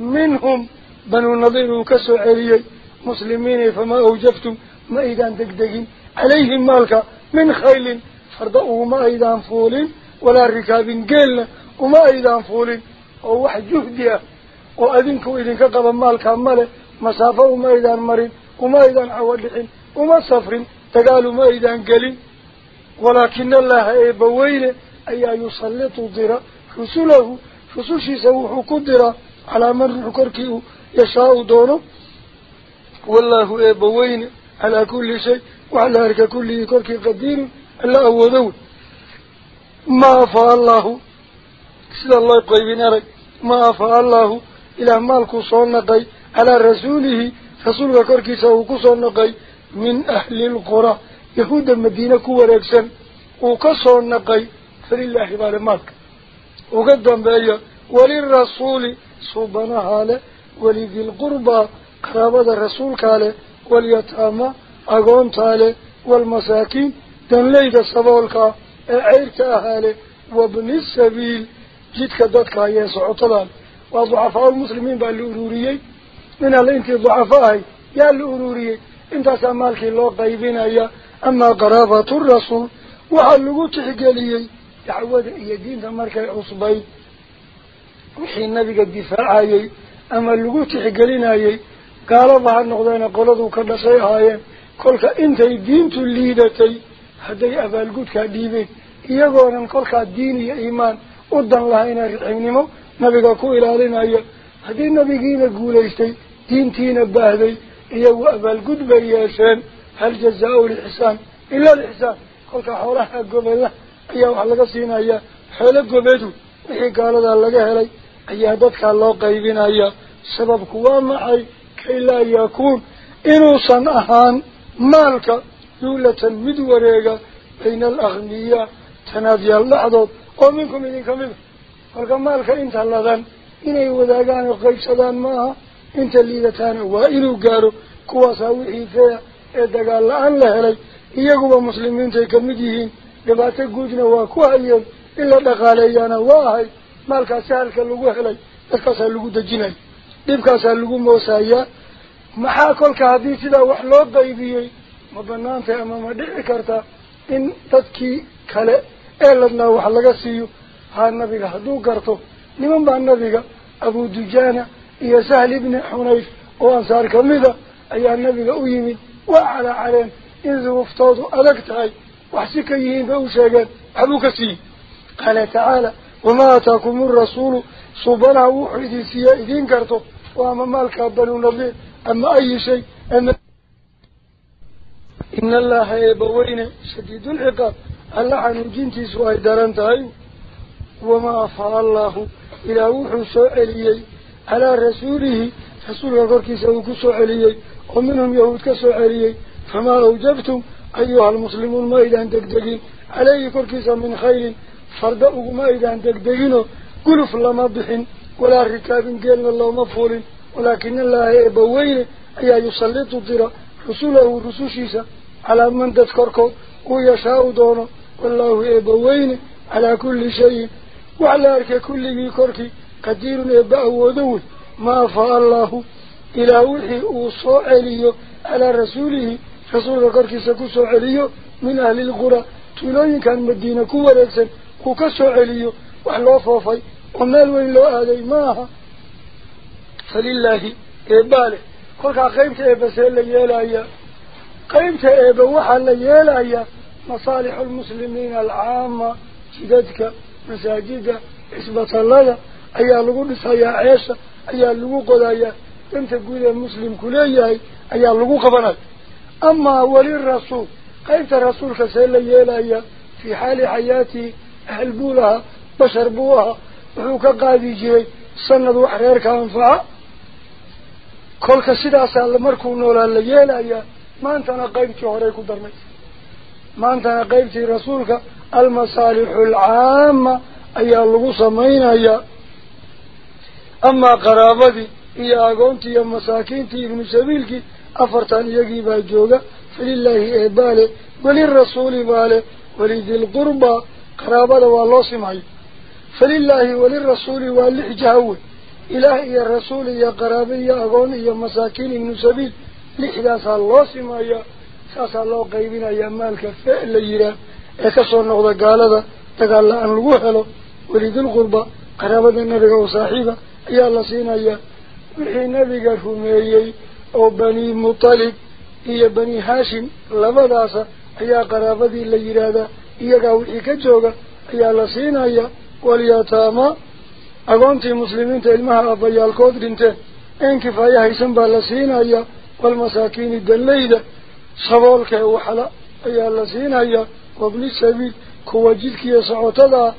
منهم بنو النظير وكسوء ليي مسلمين فما أوجفتم ما إذا دقدقين عليهم مالك من خيل فردأوا ما إذا فولين ولا ركاب قيلنا وما إذا فولين أو واحد جهدية وأذنكوا إذن كقب مالك أماله مسافة وما إذا مرين وما إذا عودعين وما صفر تقالوا ما إذا انقلين ولكن الله إيبوين أي يسلط ضرا رسوله رسوشي سوحو قدرا على من حكركي يشاء دونه. والله إيبوين على كل شيء. وعلى هرك كل كركي قدير. ألا أوذو ما أفعى الله. سيد الله قيبين لك ما أفعى الله. إلى مالك صنقي على رسوله. رسولك كركي سوحو صنقي من أهل القرى. يهود المدينة كوريكسن وكسر النقي. فلله بالمالك وقدم بأي. وللرسول صوبنا هالة. ولذي القربى. قرابة الرسول كالة. واليتامى. أقون تالة. والمساكين. دنليد السبولك أعيرت أهالة. وابن السبيل. جدك ددك يسعو طلال وضعفاء المسلمين بالأروريين من الانت ضعفاء. يا الأروريين intaasaa maalkii loo qaybinaya amaa qaraabatu rasuul waxaa lagu tixgeliyey dacwada iyo diinta markay cusbayd wixii nabiga difaacayey ama lagu tixgelinayey gaalaba ha noqdeena qoladuu ka dhashay ahaayeen kolka intay diintu liidatay hadday abaalgudkaa dhiibeen iyagoonan kolkaa diin iyo iimaan u dan lahayna rixibnimo nabiga ku ilaalinaya haddii nabigiina guulaystay diintiina baahday إيهو أبا القدب الياسان هل جزاء الإحسان؟ إلا الإحسان. قلت حولها قبل الله إيهو حلق الصين إيه حلق قبيته وحي قال ذا لك هلي. إيه دفك الله قيبين إيه سبب كوان معي كي لا يكون. إنو صنعهان مالك دولة مدوريك بين الأغنية تنادي الله عدد ومنكم إذن كمين قلت مالك إنت الله ذا إنه وذا كان يقيس معه. انت اللي تانا وإنو قالوا كواسا وحيفيا إدقى الله أن لهلي إيقوا مسلمين تيكمديهين لباتا قوجنا واكوا أيام إلا دقاليانا واهي مالكا سهلك اللقو هلي دكاسا اللقو دجيني دبكاسا اللقو موسايا maxaa kolka haddii sidaa wax loo qaybiyey ma banaantay ama ma dhici karta in dadkii kale ee ladnaa wax laga siiyo? Haa nabiga hadduu garto niman baa nabiga abu dujaana إيا سهل ابن حنيف وأنصار كميدة أي النبي أويمي وعلى علم إذ افتاضوا ألكتعي وحسك أيهم بأوشاقات أبوك سي قال تعالى وما أتاكم الرسول صبنا وحيد سياء دين كارتو وأما مالك أبنوا نبيه أما أي شيء أما إن الله يبوين شديد العقاب اللعن جنتي سواء درانتهي وما أفعل الله إلى وحو سؤاليه على رسوله رسول الله كيسوكس عليه ومنهم يهود كس عليه فما أوجبتم أيها المسلمون ما إذا عندك تجين عليه كركيس من خير فردأه ما إذا أنت تجينه كل فلما بحن ولا ركاب قال الله مفول ولكن الله يبوين أي يسلط الضرى رسوله رسوشيس على من تذكركم ويشاء دونه. والله يبوين على كل شيء. وعلى أرك كل كركي قدير يبقى ودول ما أفاء الله. إلى وحي أوصو عليه على رسوله رسول ذكرك سكسو عليه من أهل القرى. تولين كان مدينة كوريكسا كوكسو عليه وحلو فوفي ومال وين لو آلي ماها فلله إباله. كل قيمت إبا سيلا يلايا. قيمت إبا وحل يلايا. مصالح العامة أيها لغو نسايا عيشة أيها لغو قضايا انت قول المسلم كليه أيها لغو قبنا أما ولي الرسول قيمت الرسول كسيلا يلايا في حال حياتي أهلبوا لها وشربوها وحوك قادي جيري سند وحريرك أنفعها kolka sidaasaa markuu noolaa la yeelayaa maantana qaybtii horey ku darnay maantana qaybtii rasuulka almasaalixu alcaama ayaa lagu samaynayaa أما قرابتي يا أقونتي يا مساكينتي ابن سبيلك أفرطان يجيب الجوغة فلله إهباله وللرسول باله ولذي القربة قرابة والله سمعي. فلله وللرسول والإحجاوه إلهي يا رسول يا قرابي يا أقوني يا مساكين ابن سبيل لإحلاس الله سمعي. ساس الله قيبنا يا مالك فعل يرى. إكسو النقضة قال هذا تقال لأن الوحل ولذي القربة قرابة النبي وصاحبه. يا الله سينا يا وحي نبي رميي أو بني مطلب هي بني هاشم لبداسا يا قرابة اللي يرى هذا يا قوحي كجوغا يا الله سينا يا واليتامى agoontii muslimiinta ilmaha aabbayaalkood dhinteen een kifaaya haysan baa la siinaya walmasaakiini danleyda saboolkae waxla ayaa la siinaya wabni sabiil kuwa jidkiiyo socotada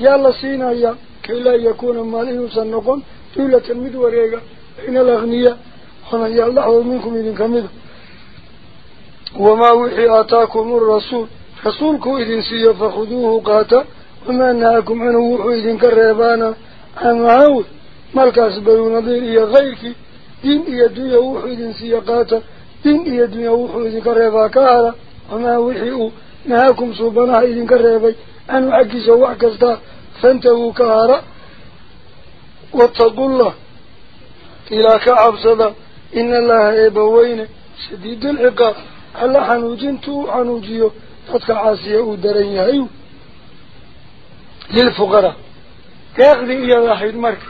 yaa la siinaya كي لا يكون ماله سنقوم دولة المدوريقة إن الأغنية هنا يالله منكم إذن كمده وما وحي آتاكم الرسول. رسولك إذن سيف فخذوه قاتا. وما أنهاكم عنه وحو إذن كريبانا. أن عاود مالكاس أسبب نظير إيا غيرك. دين إيا دنيا وحو إذن سيقاتا دين إيا دنيا وحو إذن كريباكا وما وحيه نهاكم سوبانا إذن كريبي أن أكس وعكس فانتهوا كهلا واتقوا الله إلى كعب صدا إن الله إبوين شديد العقاب ألا حنوجنتو حنوجيو تدك عاسية ودرين يهيو للفقراء iyada ahayd marka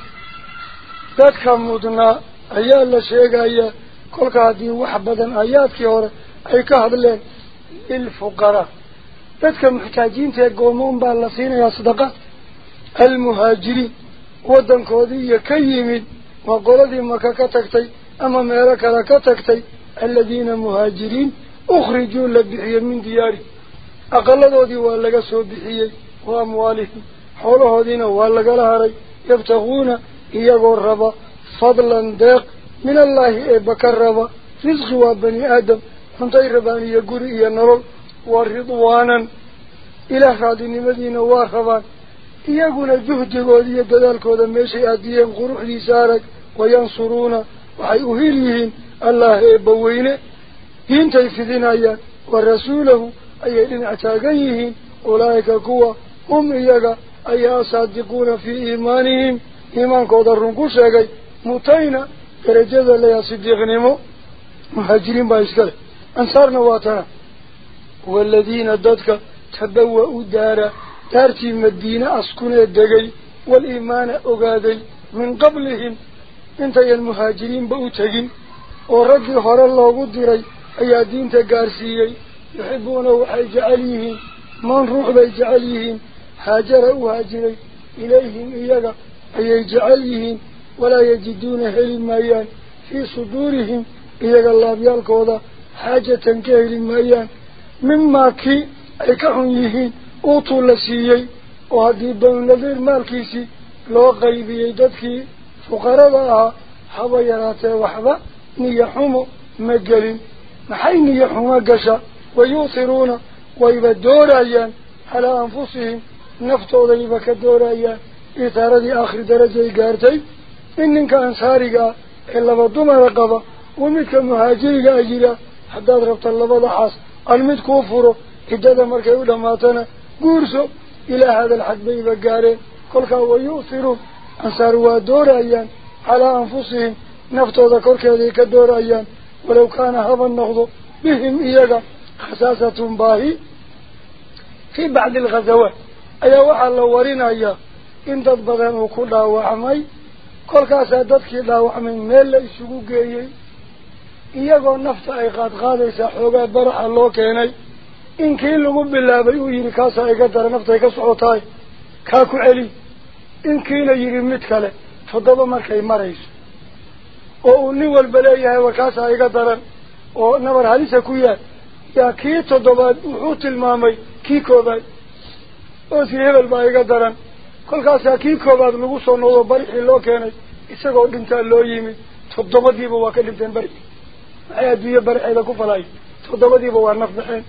dadka mudnaa ayaa la sheegayaa kolka haddii wax badan aayaadkii hore ay ka hadleen lilfuqaraa dadka muxtaajiinta ee goomoon baa la siinayaa المهاجرين ودن قضية كيمين وقلدي مكا كتكتي أما ميركا كتكتي الذين مهاجرين أخرجوا لبحية من دياري. أقلدوا دي وقلقا سوى بحية وأموالهم حولها دينا وقلقا لهاري يبتغون إياقوا الربا فضلا ديق من الله إبكى الربا رزقوا بني آدم فانتي رباني يقول إيا نرو ورضوانا إله خادني مدينة وارخبان. Aadam cuntay rabaan iyo guri iyo nolol wa ridwaanan ilaah raadinimadiina waa rabaan iyaguna juhdigooda iyo dadaalkooda meeshay aadiyeen quruxdiisa arag wayansuruuna waxay u hil yihiin allah eebba weyne diintay fidinayaan wa rasuulahu ayay dhinac taagan yihiin ulaa'ika kuwa hum iyaga أي صادقون في إيمانهم إيمان كودر رنكو شاقي متين درجة دارتي مدينة أسكن الدقي والإيمان أقادي من قبلهم. انت يا المهاجرين بأوتهين ورد هر الله قدري. أي دين تقارسيي. يحبونه وحي جعليهم من روح بي جعليهم هاجر وهاجري. إليهم إياك أي يجعلهم ولا يجدون هل مايان. في صدورهم. إياك الله بيالكوضا. حاجة كهل مايان. أوتوا لسيي وهذه بن نذير مالكيسي لو قيبي ددكي فقراءها حبا يراتي وحبا نيحومو naftoodayba ka doorayaan itaaradii aakhir darajay gaartay in ninka ansaariga ah ee laba dumara qaba uu midka muhaajiriga a jira haddaad rabta labada xaas aan mid kuu furo ciddada markay u dhammaatana guurso ilaa hadal xad bayba gaareen kolkaa wayu'siruun ansaar waa doorayaan calaa anfusihim naftooda korkeeday ka doorayaan walow kaana haba noqdo bihim iyaga khasaasatun baahi fii bacdi alghazawaat ayaa waxaa la warinayaa in dad badan uu ku dhaawacmay kolkaasaa dadkii dhaawacmay meel la isugu geeyey iyagoo nafta ay qaadqaadaysaa xoogaa baraxa loo keenay kaa ku celi in kiina yidhi mid kale toddoba markay marayso oo uu nin walba leeyahay war kaasaa iga daran oo nabar halisa ku yaal yaa kii toddobaad wuxuu tilmaamay kii koobaad oo si hebel baa iga daran kolkaasaa kii koobaad lagu soo noqdo barixii loo keenay isagoo dhintaa loo yimid toddobadiiba waa ka dhinteen barixi maxay adduunye barixeeda ku falay toddobadiiba waa naf baxeen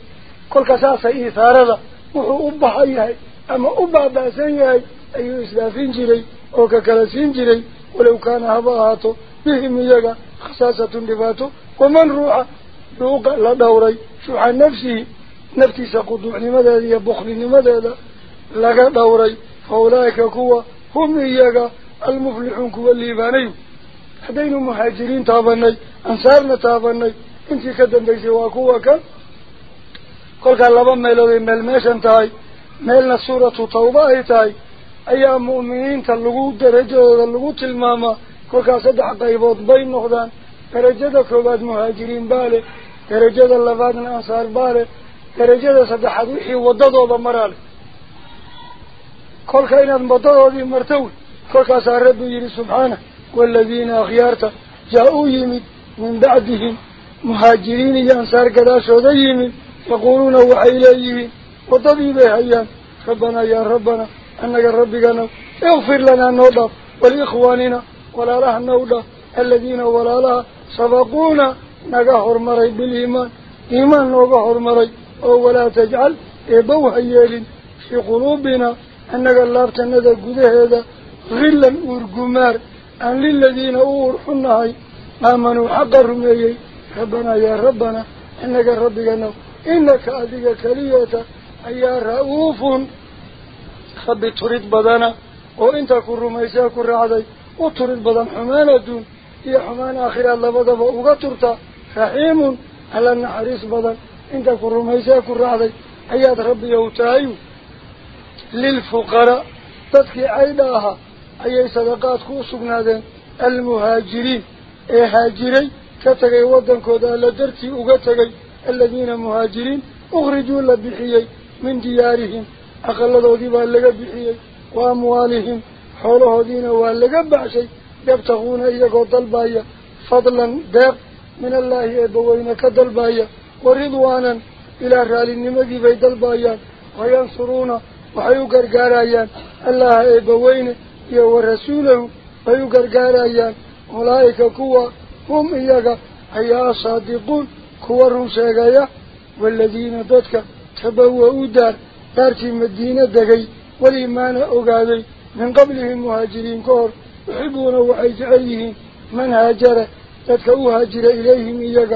kolka saasay iihaarada wuxuu u bahan yahay ama u baaba'san yahay ayuu isdhaafin jiray oo ka kala siin jiray walow kaana haba ahaato bihim iyaga khasaasatun dhibaato waman ruuxa yuuqa la dhowray shuuxa nafsihi naftiisa quduucnimadeeda iyo buklinimadeeda laga dhowray fa ulaa'ika kuwa hum iyaga almuflixuun kuwa liibaanayu haddaynu muhaajiriin taabanay ansaarna taabanay intii ka dambaysay waa kuwa kan meel meeshan tahay meelna suuratu tawba ay tahay ayaa mu'miniinta lagu darajadooda lagu tilmaamaa kolkaas saddex qaybood bay noqdaan darajada koowaad muhaajiriin baa leh darajada labaadna ansaar baa leh darajada saddexaad wixii waddadooda maraa leh kolka inaad waddadoodii marto wey kolkaasaa rabbi yidhi subxaanah waaladiina akhyaarta jaa-uu yimid min bacdihim muhaajiriin iyo ansaar gadaashooda yimid يقولون وحيليه وطبيب هيان ربنا يا ربنا أنك ربنا اغفر لنا نوضا ولإخواننا ولا لها نوضا الذين ولا لها سبقونا. نقهر مري بالإيمان. إيمان نقهر مري ولا تجعل إبوها يالين في قلوبنا. أنك تنذى قده هذا. غلا ورقمار. أن للذين أورحناي آمنوا حق الرميي ربنا يا ربنا أنك ربنا إنك أذيك كلية أي رؤوف. خبي تريد بدنا وإنت كر ميسا كر عدي وتريد بدن حمانة دون. هي حمان آخر الله بدن وقترت رحيم على النحريس بدن. إنت كر ميسا كر عدي أيات ربي يوتايو للفقراء. تدكي عيداها أي صدقات كوسقنا المهاجرين. إيه هاجري. كتغي ودن كودا لدرتي وقتغي الذين مهاجرين أخرجوا لبحيي من ديارهم أقل ذي لقى بحيي وأموالهم حوله دين بعشي يبتغون إيقو دلبايا فضلا داق من الله إبوين كدلبايا ورضوانا إلى رأل النمذي في دلبايا وينصرون وحيو قرقارايا الله إبوين يو رسوله قرقارايا أولئك كوا هم إيقا أيها صادقون كوارو شاقايا والذين دوتك تبوهو دار دارت مدينة دقي والإيمان أقاذي من قبلهم مهاجرين كور يحبون وحيزعيهم من هاجر دوتك أهاجر إليهم إياك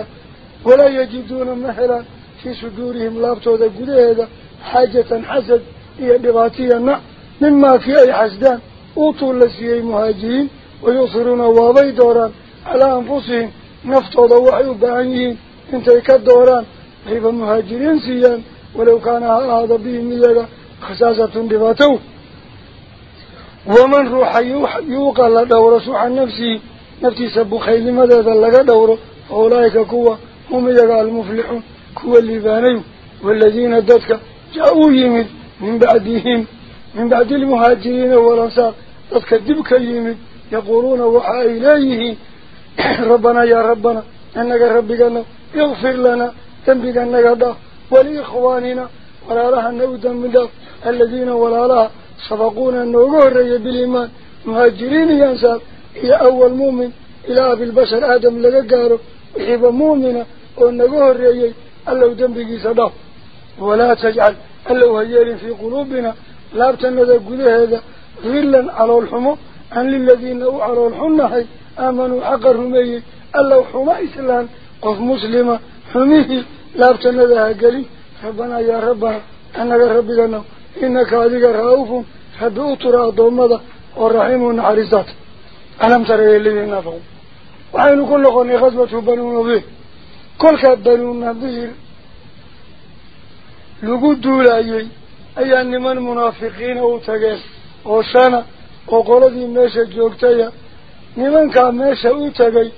ولا يجدون محلا في صدورهم لابتو ذا هذا حاجة حسد هي بغاتية النع مما في أي حسدان. أوتوا لسيئي مهاجرين. ويصرون وابي دورا على أنفسهم. نفتوا ضوحي وبعنيين انتي كدوران حيب المهاجرين سيان. ولو كان هذا بهم يجا خساسة دباتو ومن روح يوقى لدور سوحا نفسه. نفسي سبو خيلي ماذا ذلك دورة. أولئك كوا هم يجا المفلحون. كوا اللي بانيو. والذين ادتك جاءوا يمد. من بعدهم. من بعد المهاجرين والأنصار. ادتك دبك يمد. يقولون وحا إليه [CLEARS THROAT] ربنا يا ربنا. أنك ربك أنه اغفر لنا ذنبك النقضاء ولإخواننا ولا لها نودا من الذين ولا لها سبقونا النوغور بالإيمان. مهاجرين ينساب هي أول مؤمن. إلى أبي البشر آدم لقى قارو وحيب مؤمنة والنقور ريي ألو ذنبك صدق. ولا تجعل ألو هيال في قلوبنا. لا بتنذى قد هذا غلا على الحمو أن للذين أعروا الحنحي آمنوا حق الرمي ألو حما إسلام. قف مسلمة. حميه لابتنا ذا قلي. ربنا يا ربنا أنك ربنا إنك هذه رؤوف. ربي أطرى ضمضة والرحيم والنحرزات ألم تر إلى الذين نافقوا وحين كل قرن غزوة بنو نظير كل بنو نظير لقود دولايي أي أن من منافقين أو تجس أو شنا أو قلدي ماشى جوكتيا. نمن كان ماشى أو تجي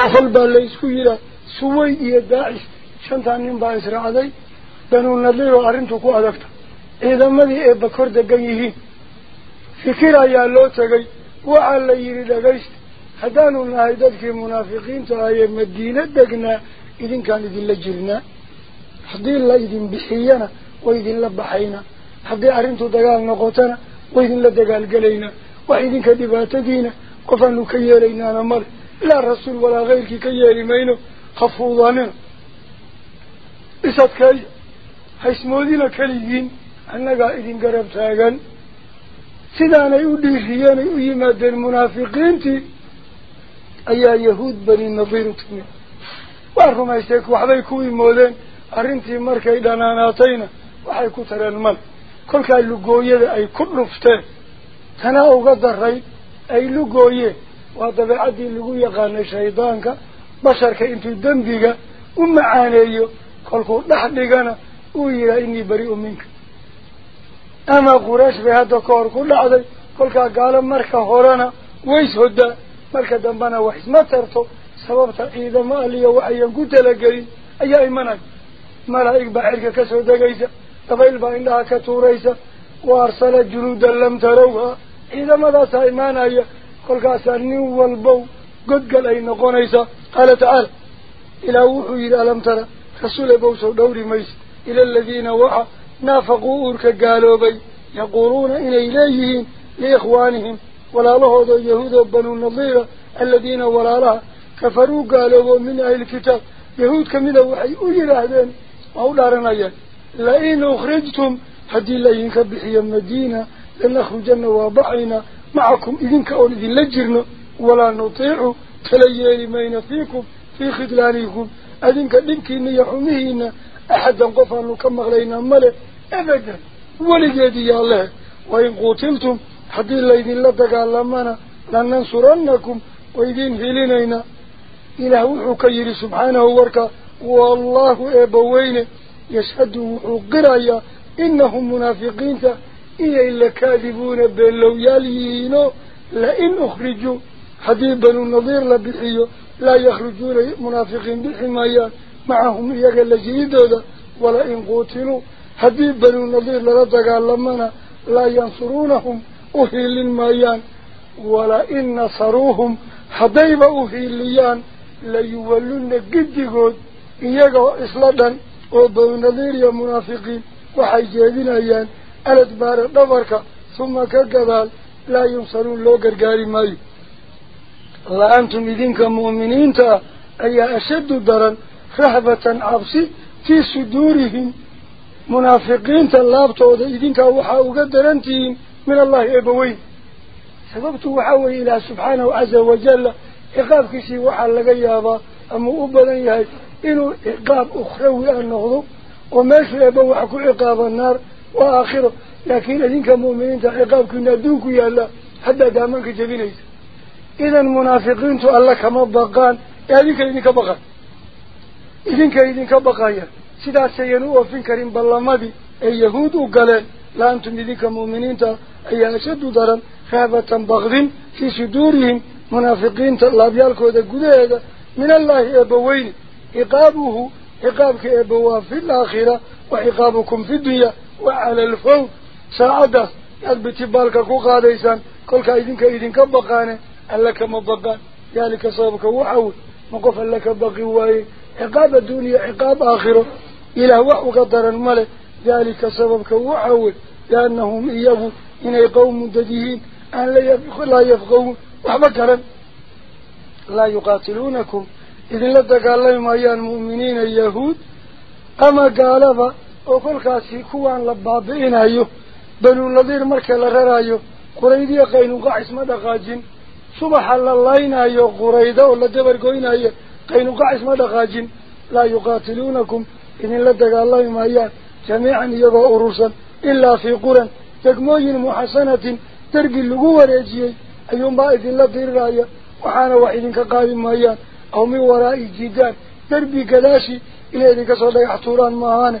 عبد الله أفل بالله سويرا سوي يداعش شنتان نبى إسرائيل بنو نظير وأرنتو كو أدكت إذا ما ذي بكر دقيه فكر يا لو تجي وعلى يري دقيست haddaanu nahay dadkii munaafiqiinta ahee madiina degnaa idinkaan idinla jirnaa haddii la idin bixiyana way idinla baxaynaa haddii arrintu dagaal noqotana way idinla dagaalgelaynaa wax idinka dhibaatadiina qofaanu ka yeelaynaana male laa rasuul walaa kayrkii ka yeeli mayno ha fuudanina isadkeeya haysmoodina keligiin annagaa idin garab taagan sidaanay u dhiiriyeen ay u yimaadeen munaafiqiintii ayaa yahuud bani nadiir u timid waa rumaystay waxbay ku imoodeen arrintii markay dhanaanaatayna waxay ku tareen mal kolkaa lugooyada ay ku dhufteen basharka intuu dembiga u macaaneeyo kolkuu dhex dhigana uu yidhaha inii bari-u minka ama quraysh bay hadda ka hor ku dhacday kolkaa gaalo marka horena ways hoddaa marka dambena wax isma tarto sababta ciidamo aliya waxayan ku talagelin ayaa imanaya malaa'ig baa xerka kasoo degaysa dabayl baa indhaha ka tuuraysa wa arsala junuudan lam tarawha ciidamadaasaa imaanaya قل قاسر نيو البو قد قل اي نقون ايسا قال تعالى إلى وحو إلى لم ترى رسول بوسو دوري ميس إلى الذين وحا نافقوا اورك قالوا بي يقولون ان اليهين لاخوانهم ولا له ذو يهود بنو النظيرة الذين ولا لها كفروا قالوا من أهل الكتاب يهود كمنا وحي اولي الاهدان اولا رنايا لئين اخرجتم هدي الله كبحي المدينة لنخرجن وضعنا معكم إذن كأول إذن لجرنا ولا نطيع تليين ما ينفيكم في خدلانيكم أذن كأذن كذنك إن يحميهنا أحدا قفانو كمغلينا ملك. أبدا. ولجادي يا الله. وإن قتلتم حد الله إذن لدك ألمانا لن ننصرنكم. وإذن هلينينا إلى وحكير سبحانه وركا. والله أبوين يشهد وحقرايا إنهم منافقين. تأخذ lain ukhrijuu haddii banu nadiir la bixiyo laa yakhrujuuna munaafiqiin bixi maayaan macahum iyaga la jiridooda walain quutiluu haddii banu nadiir lala dagaalamana laa yansuruunahum uhiilin maayaan walain nasaruuhum haddayba uhiiliyaan layuwalluna giddigood iyagoo isla dhan oo banu nadiir iyo munaafiqiin waxay jeedinayaan maayo la antum idinka mu'miniinta ah ayaa ashaddu daran rahbatan cabsi fii suduurihim munaafiqiinta laabtooda idinkaa waxaa uga daran tihiin min allahi eebbaweyn sababtu waxaa weeye ilaah subxaanahu caza wajalla ciqaabkiisii waxaa laga yaabaa ama u badan yahay inuu ciqaab ukhrawi ah noqdo oo meeshuu eebba waxa ku ciqaaba naar وآخرة. لكن لذلك مؤمنين تعقاب كنا دونك يا الله حتى دامنك جبينيس إذا المنافقين تقول لك مبقان إذنك إذنك بقى إذنك إذنك بقى سيدا سينو وفين كريم باللمدي أي يهود وقالين لأنتم لذلك مؤمنين أي أشد دارا خابة بغضين في صدورهم. منافقين تلابيالك وده قده من الله أبوين. إقابه إقابك أبوه في الآخرة وإقابكم في الدنيا. وعلى الفوق ساعدة يلبتي بالك قاديسا كل كايدين كايدين كبقانة ألك مبقى ذلك صابك وحول مقف لك بقي واي عقاب الدنيا عقاب آخرة. إلى وحو قدر الملك ذلك سببك وحول لأنهم إيهو إن قوم دديهين أن لا يفقون لا يفقون وحبكرا لا يقاتلونكم. إذن لدك الله ما يان مؤمنين اليهود. أما قالبا وكل كاسي كوان لبابين أيو بنو النذير مركل غير أيو قريدة قينو قاسم هذا قاجين. صبح الله أيو قريدة ولا جبر قين أيو قينو قاسم هذا قاجين. لا يقاتلونكم إن لا الله ما يا جميعا يضع رصا إلا في قرى. تجمعين محسنة ترجع لجوا رجية. أيوم بعد إلا ذير رايا واحد وحين كقاري ما يا. أو من وراء الجدار تربي قداشي إلى ذلك صلى الله عليه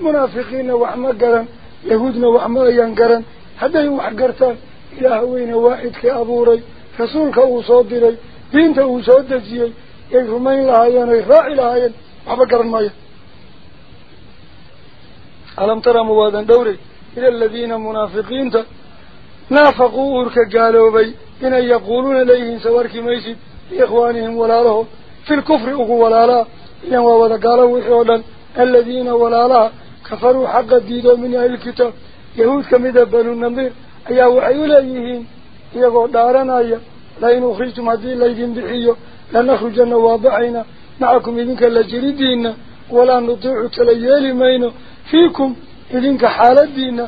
أي شديد درا تعصبهم نقال كودا كوري وحد أم علي جميعا تطرسا اسكو طولة اسكو دين اسكو مبدأ وقلوبهم الأبيال كودا ألا شتى متكلا تكسون ذلك سببك وحوى بأنهم يهود إني قوم يهين أن لا يعقلون وحقرون منافقين وحمقرا يهودنا وحما ينقرا هذا وحقرتان إلى هوين واحد كأبوري رسولك أوصادري دينت أوصادجي يرمين لهايان يراعي لهايان وحبقرا مايا ألم ترى موادا دوري إلى الذين كفروا حق الديدو من أهل الكتاب يهود كمدى بنو النمير أيها وحيو ليهين يقول دارنا أيها لئن أخرجتم هذه الليدين بحيو لنخرجن وابعينا معكم إذنك لجردين ولا نطيع تليالي مينو فيكم إذنك حالة دين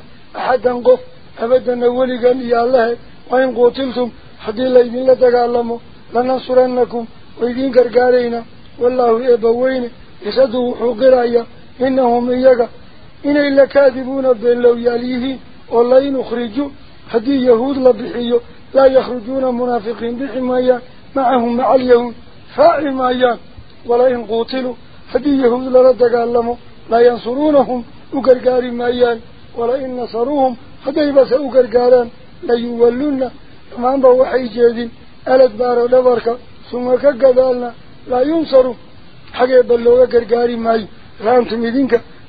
إن إلا كاذبون بين لو ياليه والله نخرجوا هدي يهود لبحيو لا يخرجون منافقين بحمايا معهم مع اليهود. فاعمايا ولا إن قوتلوا هدي يهود لردقالموا لا ينصرونهم. أقرقار مايان ولا إن نصروهم. هدي بس أقرقاران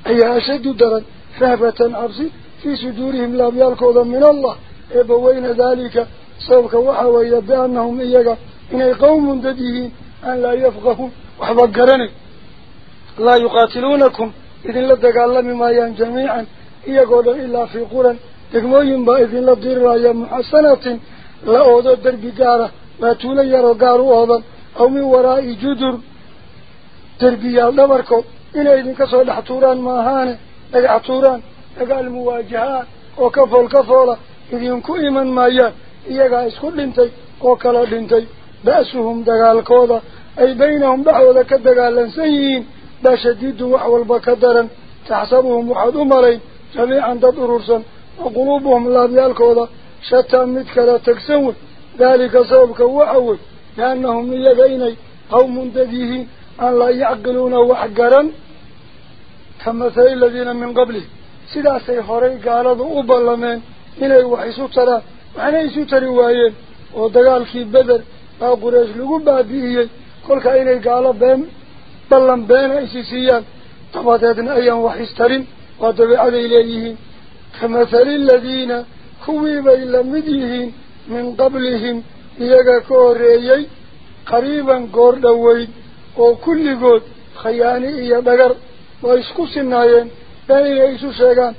ما أي أشد درا فهبة عبسي في صدورهم لا بيالكوضا من الله. إبوين ذلك؟ سوف وحوى بأنهم إياك. إن قوم دديهين أن لا يفقهون. وحبقرني لا يقاتلونكم. إذن لدقال مايان جميعا. إياقود إلا في قرى دقموين با إذن لدير رايا محسنة. لا لا إنا إذن كسو دحتوران ماهانة دقعتوران دقال مواجهات وكفول كفولة إذن كو إيمان مايان إياقا إسكو لنتي وكلا لنتي بأسهم دقال كوضا أي بينهم دعوة كدقال لنسيين بشديد وحوال بكدرا تحسبهم وحد أمرين جميعا ضد ررسا وقلوبهم لابيال كوضا شتى متكلا تكسون ذلك سببك وحول لأنهم يجيني قوم دديهين أن لا يعقلون وحقرا كمثل الذين من قبله سيدا سيخوري قالوا أبلمين إلي وحيسو ترى وحنا يسو تري ودقال في بدر. أو قريش لقو بابيه كل كأيني قال بين بلن بين إسيسيان طبعتنا أيام وحيسترين وطبعا إليهين كمثل الذين خويب إلا مديهين من قبلهم إيقا كوريي قريبا قور دوين وكل قود خياني إيا بقر وإسكو سنايين بين إيسو شيغان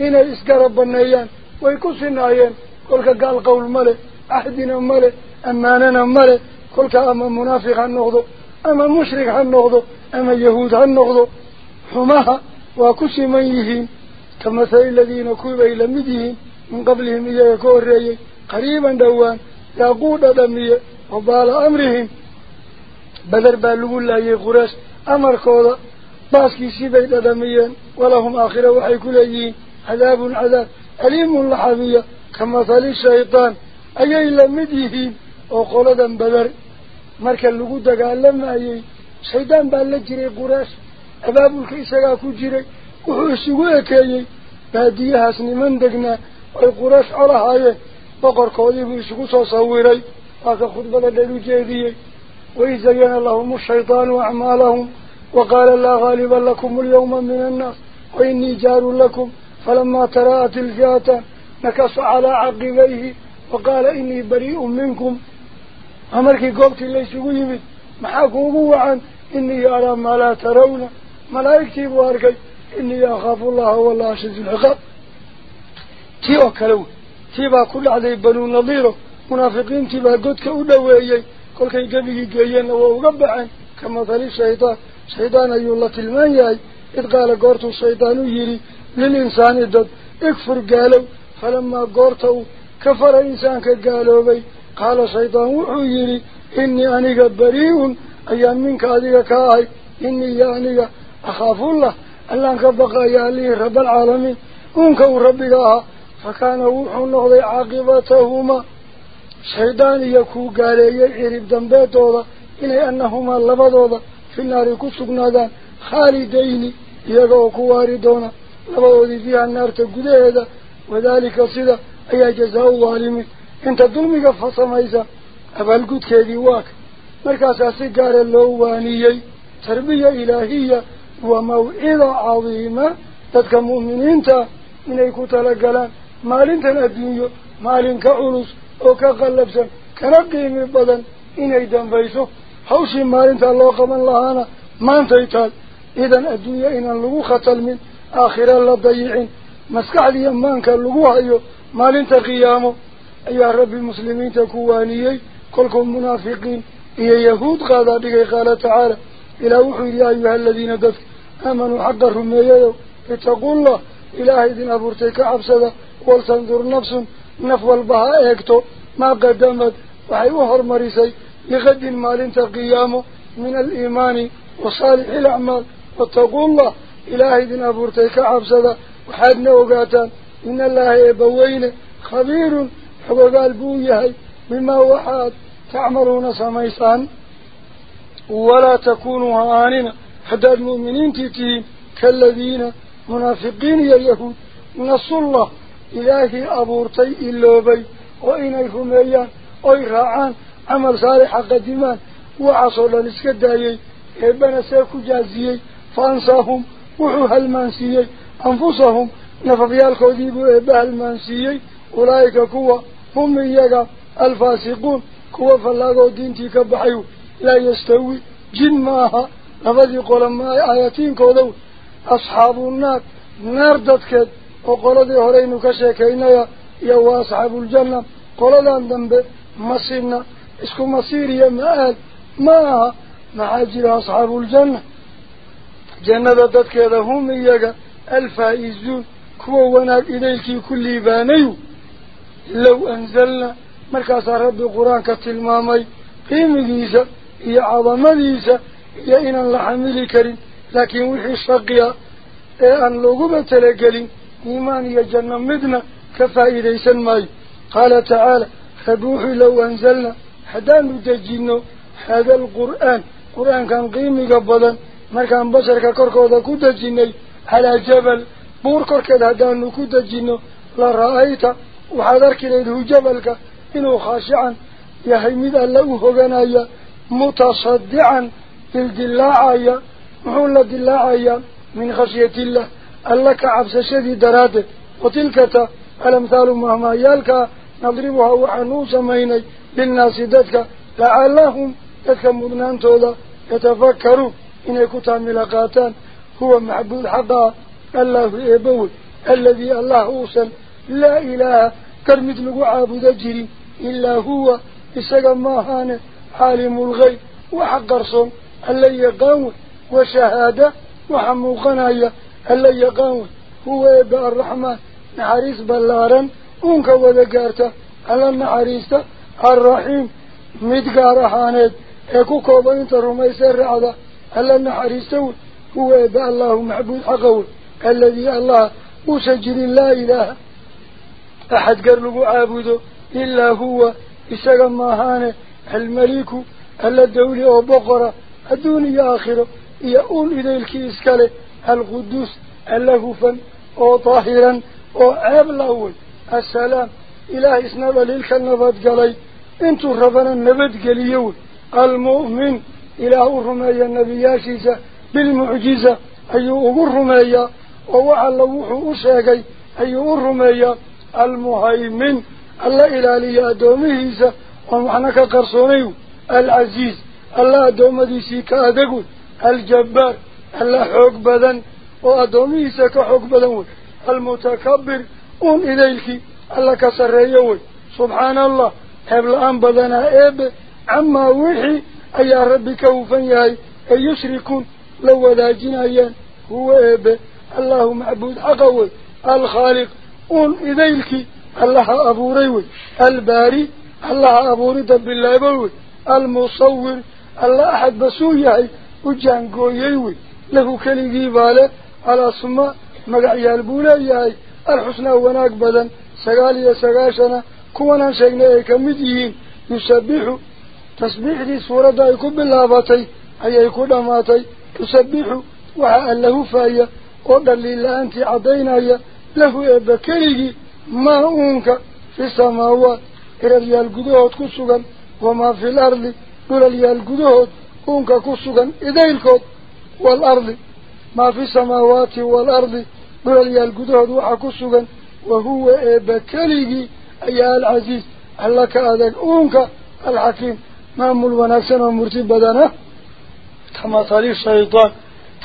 إنا إسقرب بنايان وإكو سنايين كلك قال قول ملي أحدنا ملي أماننا ملي كلك أما منافق هالنغضو أما مشرك هالنغضو أما يهود هالنغضو حماها وكو سميهين كمثل الذين كوبا إلى مديهين من قبلهم إيا كوريي قريبا دوان يقود دمية وبال أمرهم بدر أمر كودا باسكي سيبي دميا ولهم آخرة وحي كليين. عذاب عذاب. أليم لحظية كمثالي الشيطان. إلا لمديهين أو قولدا بذر مركا اللقودة قال لما أيي شيطان بالجري قراش. أباب الكيسكا كجري وحوشيوك أيي باديها سنمن دقنا. والقراش على هاي بقر كودي بيشكو صوري هذا خطبة للجيدية وإزين لهم الشيطان وأعمالهم وقال لا غالبا لكم اليوم من الناس وإني جار لكم فلما ترأت الفئات نكص على عقبيه وقال إني بريء منكم. أمرك قلت ليس قيمت محاكم هو عن إني أرى ما لا ترون. ملائكتي بواركي. إني أخاف الله والله أشد العقاب. تيوكلو تيبا كل عليه بنو نظيره. منافقين تيبا قدك أدوه إيه كل كان جبي جيان وغبعان كما ظل الشيطان الشيطان شيطان يلقى المنيا إذ قال قرط الشيطان يري للإنسان الدب اكفر قالوا فلما قرطوا كفر الإنسان كقالوا بي قال شيطان يري إني أنيك بريء أيام منك أذيك كاي إني أنيك أخاف الله ألا أنك بقى يالي رب العالمين أنك وربك فكان وحو النهضي عاقبتهما shaydaan iyo kuu gaaleeyey cirib dambeedooda inay annahumaa labadooda fi naari ku sugnaadaan khaalidayni iyaga oo ku waari doona labadoodii fiiha naarta gudaheeda wadaalika sida ayaa jazaa-u dhaalimiin inta dulmiga fasamaysa abaalgudkeedii waaka markaasaa si gaara loo waaniyey tarbiya ilaahiya wa mawcida cadiima dadka mu'miniinta inay ku talagalaan maalintan adduunyo maalin ka culus أو كغلب سن كربي من البدن إن أيدن بيسو حوشي من الله أنا ما مانت يتال إذن الدنيا إن اللغو ختل من آخر الله ضيعين مسكع لي مانك اللغو أيو مارنت قيامه يا رب المسلمين تكوانيي كلكم منافقين يا يهود قادة بكي قال تعالى إلى وحي يا أيها الذين دفت أمنوا حق الرمي يدو اتقوا الله إلى دين أبورتك عبسدا ولتنظر نفسه نفول بها ايكتو ما قدمت. وحيوه المريسي لغد المالين تقيامه من الإيمان وصالح الأعمال. واتقوا الله إلهي دين أبورتيك عبسدا. وحادنا وقاتا إن الله يبوين خبير. حبقى البويهي بما وحاد. تعملون سميسان. ولا تكونوا هانين حتى المؤمنين تتيه كالذين منافقين يا اليهود. نص الله. Rumeeyaan oy raacaan camal saalixa qadimaan waxaasoo dhan iska daayey eebbana see ku jaaziyey fa ansaahum wuxuu halmaansiiyey anfusahum nafafyaalkoodiibuu eebba halmaansiiyey ulaa'ika kuwa hum iyaga alfaasiquun kuwa fallaagoo diintii ka baxay laa yastawi jin maaha labadii qolo ma aayatiinkooda wey asxaabu naar naar dadkeed sheekaynaya iyo waa asxaabuuljanna qoladan dambe masina isku masiir iyo ma-aal ma aha maxaa jira asxaabuuljanna jannada dadkeeda hum iyaga alfaa-izuun kuwa wanaag idaylkii ku liibaanayu low anzalna markaasaa rabbi qur-aanka tilmaamay qiimigiisa iyo cadamadiisa iyo inaan la xamili karin laakiin wixii shaqiya ee aan looguba talagelin إيمان يا مدنا مدنا كفائدة سنماي قال تعالى فبوح لو أنزلنا. حدا نتجينا هذا القرآن. قرآن كان قيمي قبضا. ما كان بشر كركوضا كتجينا على جبل. بور كركا كركوضا حدا نتجينا لرأيته وحذرك إليه جبلك. إنه خاشعا. يحمد الله غنايا متصدعا. في الدلاعية محول الدلاعية من خشية الله. ألك عبس شدي درادة وتلك الأمثال مهما يالك نضربها وحنوسا ميني للناس ذاتك لعلهم يتكمون أنتوذا يتفكروا إن يكتها ملاقاتان هو معبود حقا الله إبوه الذي الله أوصل لا إله كرمت لقعاب ذجري إلا هو إساق ماهان حالم الغيب. وحق قرصم اللي يقوم وشهادة وحمو وحموقنايا gaarta alla naxariista alraxiim mid gaar ahaaneed ee ku kooban inta rumaysee raacda alla naxariista wey huwa eebba allahu maxbuud xaqa wey aladii allah uusan jirin laa ilaaha axad gar lagu caabudo ilaa huwa isaga maahaane almeliku alla dawli oo boqora adduun iyo aakhiro iyo uun idaylkii iskale القدس اللهفا أو طاهرا أو عبلاوي السلام. إله إسنال للك النبات قلي أنتو ربنا النبات قليو المؤمن إله الرمي النبي ياشيزة بالمعجزة. أيه الرمي ووحى اللوح أشاقي أيه الرمي المهيمن. الله إلى لي أدومه إيسا. ومحنك قرصونيو. العزيز. الله أدومه إيسي كادقو. الجبار. ألا حق بذن وأدومي سك حق بذن المتكبر قل إليك ألا كسر يوي سبحان الله هبل أن بذن أب عما وحي أي ربك وفني أي يشركون لو ذا هو أب. الله معبود أقوي الخالق قل إليك الله أبو ريوي الباري الله أبو ريد بالله بوي. المصور ألا أحد بسوي أي وجانقو ييوي له كليجي باله على سما مقعي البولة ياهي الحسنى واناك بدن سقالي سقاشنا كوانا شاقنا يكمديهين يسبح تسبح دي سورة دايكو باللاباتي هيا يكو داماتي يسبح وحاء له فايا قدر لله أنت عدينا يا له ابا ما هونك في السماوات إرالي القدوهات كسوغن وما في الأرض إرالي القدوهات هونك كسوغن إذا الكود والأرض. ما في السماوات والأرض. بل يالقدهد وحكسوغا وهو بكاليجي أي العزيز. ألاك هذا أونك الحكيم. ما أمول وناسنا مرتبتنا كمثالي الشيطان.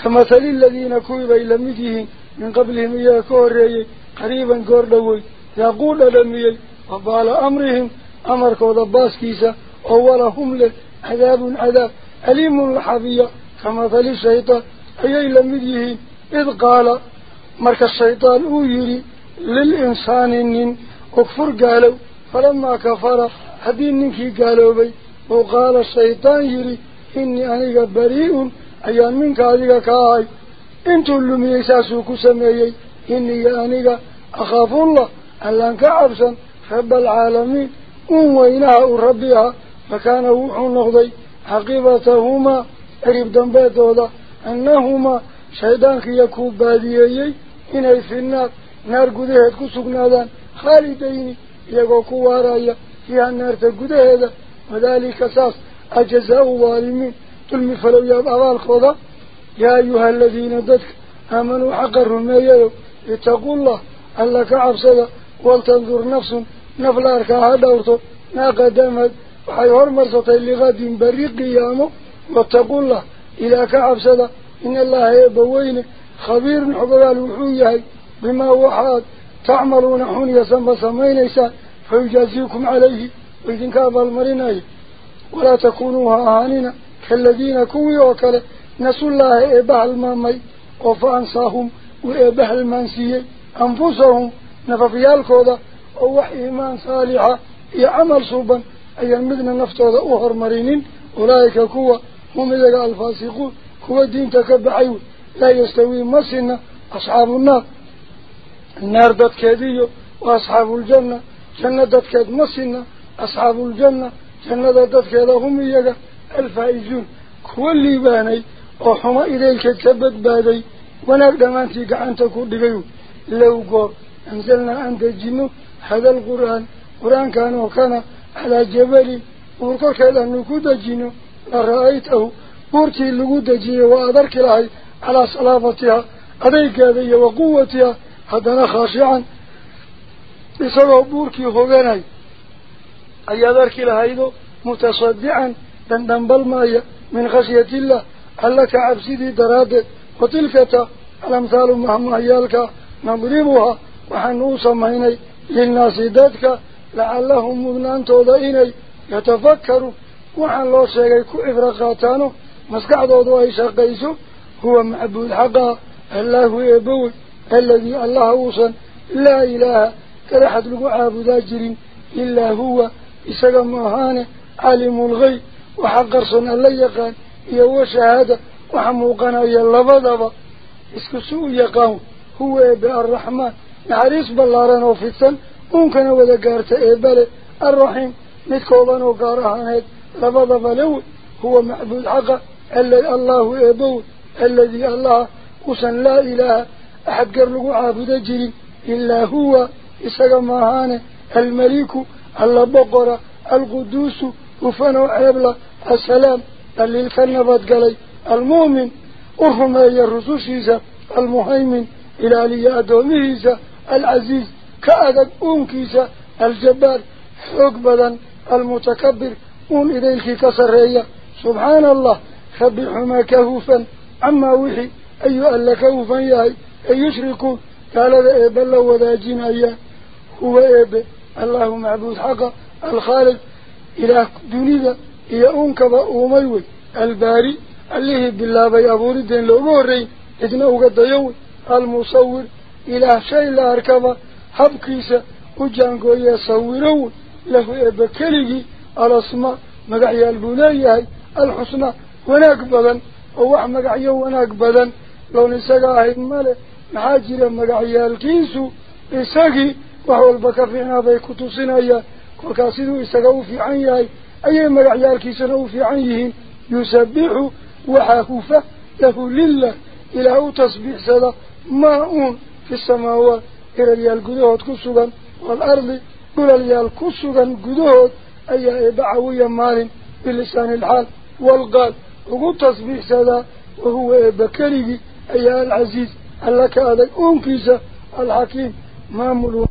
كمثالي الذين كوبا إلى مدهين من قبلهم إياكو الرأي قريبا قردوي يقول لهم وبال أمرهم. أمر كوضباس كيسا أولهم له عذاب. عذاب أليم الحبيب كما فلي الشيطان أيها لمديه إذ قال مرك الشيطان أويري للإنسان إن أكفر قالوا. فلما كفر هدين نكي قالوا بي. وقال الشيطان يري إني أني بريء أيا منك أذيك كاي إنتو اللي ميساسوكو سميي إني أني أخاف الله أن لنك عبسا رب العالمين. أمينها أربيها فكان وحو نغضي حقيبتهما. Cirib dambeedooda annahumaa shaydaankiiyo kuu baadiyeeyey inay fi naar naar gudaheed ku sugnaadaan khaalidayni iyagoo ku waaraya fiiha naarta gudaheeda wadaalika saas ajazaau dhaalimiin dulmi falowyaab abaalkooda yaa ayuha aladiina dadka aamanuu xaqa rumeeyayo itaqullah alla ka cabsada waltandur nafsun naf la arkaa ha dhowrto maa qadamad waxay hormarsatay liqadin berri qiyaamo واتقوا الله. إلى كعب سدى إن الله يبوين خبير حضر الوحوية بما هو حاد. تعملون حون يسمى سمين إيسان فيجازيكم عليه. وإذن كاب المرين ولا تكونوا أهانين كالذين كوي وكال. نسوا الله إباه المامي. وفانصاهم وإباه المانسي أنفسهم. نففيا الكوضة ووحي إيمان صالحة. يعمل صوبا. أي المذنى نفتوضة أهر مرينين أولئك كوي ومذاك الفاسقون هو الدين تكبعيو لا يستوي مصنا أصحاب النار. النار دات كاديو وأصحاب الجنة جنة دات كاد مصنا أصحاب الجنة جنة دات كاد هم يجا الفائزون. كل باني وحما إليك تبت بادي ونك دمانتك عن تكو لو قر أنزلنا عن تجنو هذا القرآن. قرآن كان وكان على جبلي ونكو كذا نكو تجنو ورأيته بوركي اللقودة جيه وأدرك الله على صلافتها أديك هذه وقوتها هذا خاشعا. بسبب بوركي هغاني أي أدرك الله متصدعا. دندن بالمايا من خشية الله. حلك عبسيدي درادة وتلك الأمثال مهمهيالك نمرمها وحنوصا مهني للناس ذاتك لعلهم مبنان توضعيني يتفكروا. وحان الله سيقول كو إفرقاتانو مسكعد وضوء شقيسو هو معبود حقا الله يبول الذي الله وصل لا إله كرحد لقعابو داجر إلا هو إساق موهان علم الغي وحقر صنع ليقان يو شهادة وحموقنا يلبضب إسكسو يقام هو إباء الرحمن نعريس بالله رانا وفي السن ممكن وذكارت إباء الرحيم نتكوضان وقارهان هيد لفظ فلو هو معبود حقا الله يبو الذي الله وسن لا إله أحد قبله عابد جري. إلا هو إسهل ماهان المليك البقرة القدوس وفن وعبلة السلام اللي الفنبات قلي. المؤمن أرهما يرسوشيزا المهيمن إلى لي أدوميزا العزيز كأدك أمكيزا الجبار حقبدا المتكبر idaylkii ka sarreeya subxaana allah rabbi xumaa ka hufan camaa wixii ayuu alla ka hufan yahay ee yushrikuun gaalada eebba la wadaajinaya هو إيبه الله معبود حقا الخالق إله دنيا إيا أنكبا أميوي الباري الليه بالله بي أبوردين لأموري إذنه قد يوي المصور إله شيء لا أركبا حبكيسا وجانكو يصورون له إبا كليجي الأسماء مقعي البنية الحسنى وناك بدن ووح مقعي وناك بدن. لو نساقا ماله محاجر مقعي الكيسو إساقي وهو البكفعنا بي كتوسنا كل كاسدو إساقا في عنيه أي مقعي الكيسنا في عنيهم يسبح وحاكوفة له لله إله تصبيح سلا ماءون في السماوات. إلى ريال قدوهد كسوغا والأرض قل ريال كسوغا أي إبعوية مال بلسان الحال والقال. وقل تصبيح سلا وهو إبكري أي العزيز. ألك هذا أنكيس الحكيم. مامل